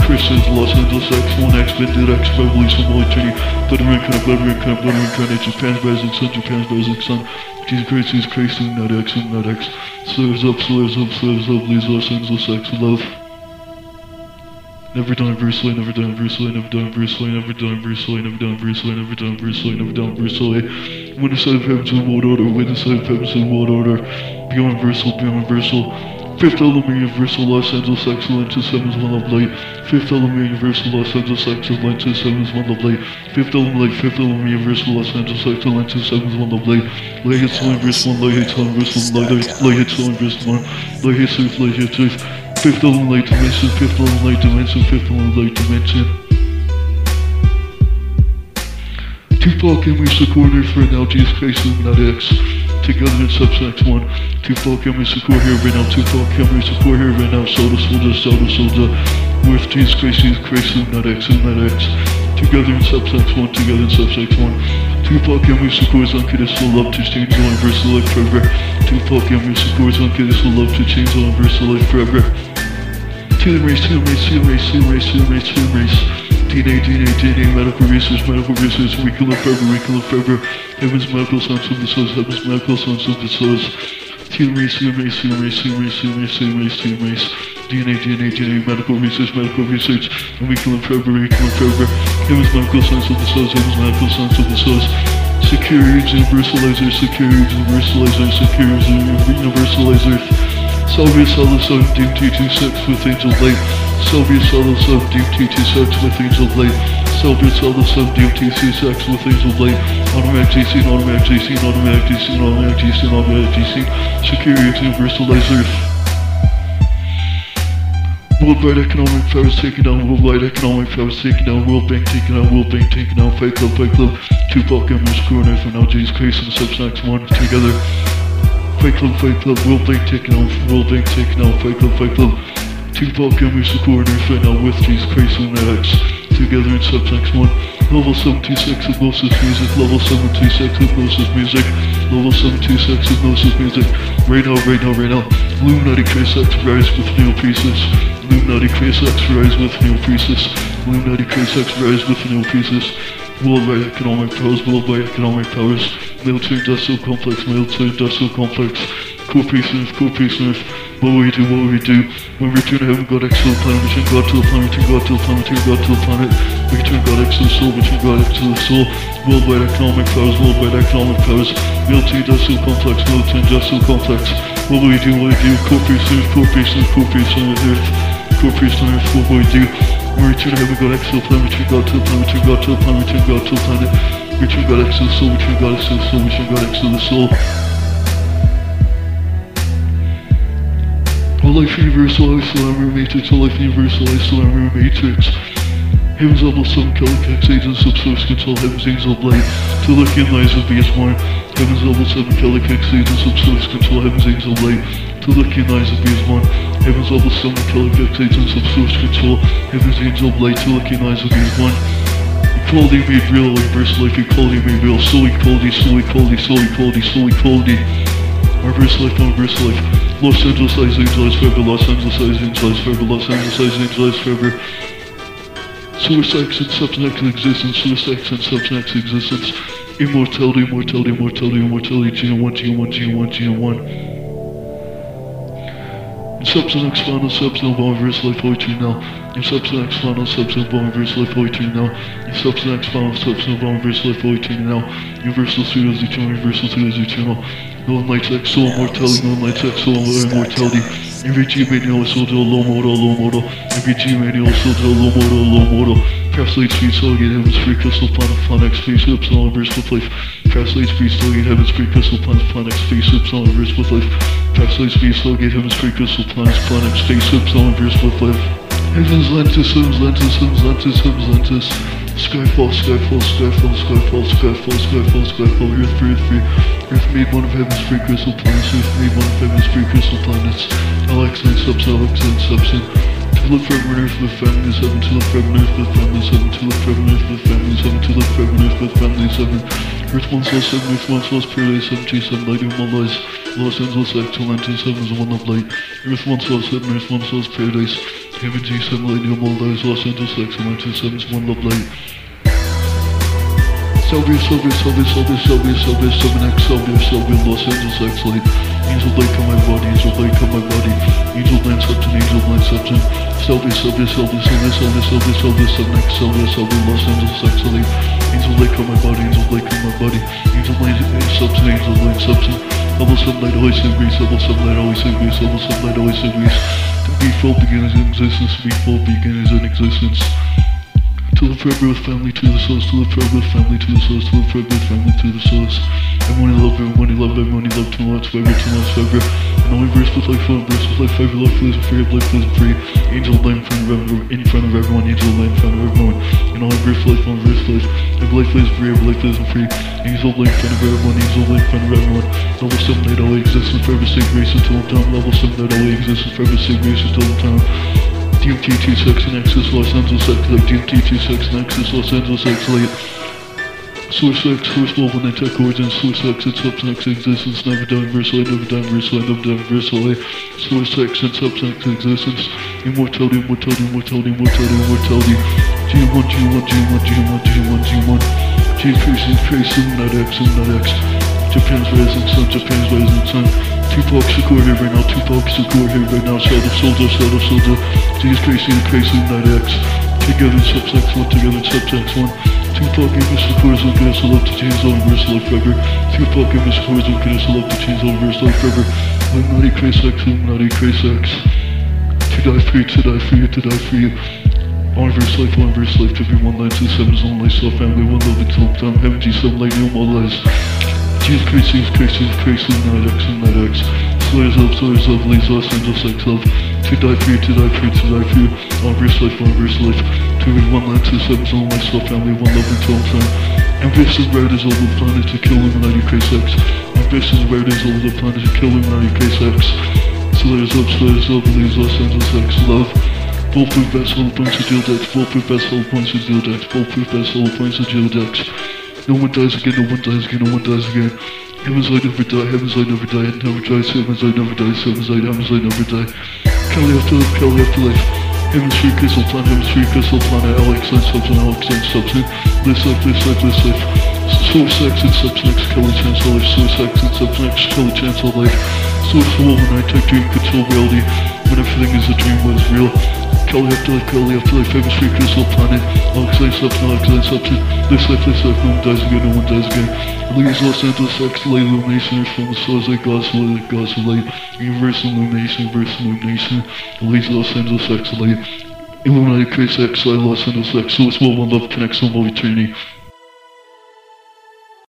Christians, Los Angeles X1, X, Vendid X, Family, Samoa Trinity, Better Incarnate, Better Incarnate, Better Incarnate, Japan's Rising Sun, Japan's Rising Sun, Jesus Christ, Jesus Christ, Ignite X, Ignite X, Slurs up, slurs up, slurs up, leaves Los Angeles X, love. Never done verse line, never done verse line, never done verse line, never done verse line, never done verse line, never done verse line, never done verse line. Witness of heavens and world order, witness of heavens and world order. Beyond versal, beyond versal. Fifth element universal Los Angeles excellence to sevens one of light. Fifth element universal Los Angeles excellence to sevens one of light. Fifth element fifth element universal Los Angeles excellence to sevens one of light. Light hits one verse one, light hits one verse one, light hits one verse one, light hits truth, light hits truth. Fifth element light dimension, fifth element light dimension, fifth element light dimension. Tupac and Mr. Corner for now, Jesus Christ, Illuminati X. Together in subsex 1. Tupac and Mr. Core here right now, Tupac and Mr. Core here right now, Soda Soldier, Soda Soldier. With Jesus Christ, Jesus Christ, Illuminati X, Illuminati X. Together in subsex 1, together in subsex 1. Tupac and Mr. Core's unconditional love to change the universal life forever. Tupac and Mr. Core's unconditional love to change the universal life forever. Team race, team race, team race, team race, team race, team race. DNA, DNA, DNA, medical research, medical research, we kill forever, we kill forever. Heaven's medical sons of the souls, heaven's medical sons of the souls. Team race, team race, team race, team race, team race, team race, team race. DNA, DNA, DNA, medical research, medical research, and we kill forever, we kill forever. Heaven's medical sons of the souls, heaven's medical sons of the souls. Securities, universalizer, securities, universalizer, securities, universalizer. Salvia Salusum DMT26 with Angel Light. Salvia Salusum DMT26 with Angel Light. Salvia Salusum DMT26 with Angel Light. Automatic GC, automatic GC, automatic GC, automatic GC, automatic GC. Security Universalizer. Worldwide economic powers taken down, worldwide economic powers taken down, World Bank taken down, World Bank taken down, Fight Club, Fight Club, Tupac and Miss Corner for now, Jesus Christ and Substacks 1 together. Fight Club, Fight Club, World Bank taken out, World Bank taken out, Fight Club, Fight Club. Tupac Mr. Corners right now with Jesus Christ and X together in Subtext 1. Level 76 hypnosis music, level 76 hypnosis music, level 76 hypnosis music. Right now, right now, right now. Illuminati Chris X rise with new pieces. Illuminati creates X rise with Neo Priestess. Illuminati creates X rise with Neo Worldwide economic powers, worldwide economic powers. Military industrial complex, military industrial complex. Corporation, corporation, what will we do, what will we do? We return to heaven, God X to the planet, return God to the planet, return God to the planet, return God to the planet. We return God to the soul, return God to the soul. Worldwide economic powers, worldwide economic powers. Military industrial complex, military industrial complex. What will we do, what will we do? Corporation, corporation, corporation with earth. Corporation on earth, what will we do? We return heaven, God planet, return God to the planet, return God to the planet, return God to the planet. Return God the soul, return God the soul, return God the soul. All life universal, I still am matrix, all life universal, I still am matrix. Heaven's level 7 Calicax agents of source control, heaven's angel light, to look in eyes of BS1. Heaven's level 7 Calicax agents of source control, heaven's angel light, to look in eyes of BS1. Heaven's level 7 Calicax agents of source control, heaven's angel light, to look in eyes of BS1. Equality made real, reverse life, equality made real, soul equality, soul equality, soul equality, soul equality. Reverse life, reverse life. Los Angeles, Los Angeles, forever. Los Angeles, Los Angeles, forever. Los Angeles, Los Angeles, forever. Source X and Substance existence, Source X and Substance existence. Immortality, immortality, immortality, immortality, G1, G1, G1, G1. In Substance final, Substance Reverse Life Poetry now. In Substance final, Substance Reverse Life Poetry now. In Substance final, Substance Reverse Life Poetry now. Universal Studios Eternal, Universal Studios Eternal. No Lights X, Soul Immortality, No Lights X, Soul Immortality. MVG Manual, Soldier, Low Model, Low Model. Past Light Speed, Stargate, Heaven's Free Crystal, Planet, Planet X, Space, Epsilon, Reverse with Life. Light Speed, Stargate, Heaven's Free Crystal, Planet, Planet X, Space, Epsilon, Reverse with Life. Light Speed, Stargate, Heaven's Free Crystal, Planet, Planet X, Space, Epsilon, Reverse with Life. Heavens, Lentis, Heavens, Lentis, Heavens, Lentis, Heavens, Lentis. Skyfall, Skyfall, Skyfall, Skyfall, Skyfall, Skyfall, Skyfall, Earth free, Earth free. Earth made one of heaven's free crystal planets. Earth made one of heaven's free crystal planets. Alex nine subs, Alex nine subs. To on earth with families, seven. To on earth with families, seven. To on earth with families, seven. To on earth with families, seven. Earth one soul, seven. Earth one soul's paradise, seven. G seven, light in one lies. Los Angeles, Atlantis, seven is one of light. Earth one soul, seven. Earth one soul's paradise. Heaven G seven, light in one lies. Los Angeles, Atlantis, seven is one of light. Sylvia, Sylvia, Sylvia, Sylvia, Sylvia, Sylvia, 7X, Sylvia, Sylvia, Los Angeles, X light. Angel light on my body, angel light on my body. Angel dance up to angel dance up to. 7X, Sylvia, Sylvia, Los Angeles, X light. Angel light on my body, angel light on my body. Angel light, to angel light. Level 7 light, always in grease, level 7 light, always in grease, level 7 light, always in grease. To be full beginners in existence, be full beginners in existence. To live forever with family to the source, to live forever with family to the source, to live forever with family to the source. Everyone you love, everyone you love, everyone you love, too much, forever, too much, forever. And only verse with life, one verse with life, forever, life lives free, life lives free. Angel light in front of everyone, in front of everyone, angel light in front of everyone. And only verse life, one verse life, every life lives free, every life lives free. Angel light in front of everyone, angel light in front of everyone. Level 7 night always exists and forever stay grace until time. Level 7 night always exists and forever stay grace until time. DMT2 Sex and Nexus, Los Angeles X Late, DMT2 Sex Nexus, Los Angeles X Late. Source X, Source Global Net Tech Origins, Source X and Substance Existence, Never Die Universal, Never Die Universal, Never Die Universal, Source X and Substance Existence, Immortality, Immortality, Immortality, Immortality, Immortality, G1, G1, G1, G1, G1, G1, G Trace, Trace, Illuminati X, Illuminati X, Japan's Rising Sun, Japan's Rising Sun, Tupac Shakur here right now, Tupac Shakur here right now, Shadow Soldier, Shadow Soldier, Jesus Christ, Jesus Christ, Illuminati X, together in Subsex 1, together in Subsex 1, Tupac gave us Shakur, so get us a love to change all verse life forever, Tupac gave us Shakur, so get us a love to change all verse life forever, Illuminati Christ X, Illuminati Christ X, to die for you, to die for you, to die for you, one verse life, one verse life, to be one life, two sevens, one life, self family, one love until time, heaven, G, seven, light, no more lies. Jesus Christ, Jesus Christ, Jesus Christ, Illuminati X, X. Slayers love, Slayers love, Leads Los Angeles X love. To die for you, to die for you, to die for you. One verse life, one verse life. To be one life, two sevens, one life, self family, one love until time. Ambitious red is all the planet to kill Illuminati Christ X. Ambitious red is all the planet to kill Illuminati Christ X. Slayers love, Slayers love, Leads Los Angeles X love. Bulletproof vessel, points of geodex. Bulletproof vessel, points of geodex. Bulletproof vessel, points of geodex. No one dies again, no one dies again, no one dies again. Heaven's light never die, heaven's light never die, never dies, heaven's light never dies, heaven's light, heaven's light never die. Kelly after life, Kelly after life. Hemisphere, crystal planet, hemisphere, crystal planet, Alex and substance, Alex and substance. This life, this life, this life. Source X and substance, Kelly Chance life. Source X and substance, Kelly Chance life. Source of overnight tech dream, control reality. When everything is a dream, what is real. Kelly afterlife, Kelly afterlife, hemisphere, crystal planet, Alex and substance, Alex and substance. This life, this life, no one dies again, no one dies again. Leaves Los Angeles X, light illumination, from the stars like God's light, God's light. Universal illumination, universal illumination. Leaves Los Angeles X, light. Illuminati creates X, light, Los Angeles X, source, world, one love, connects, one love, eternity.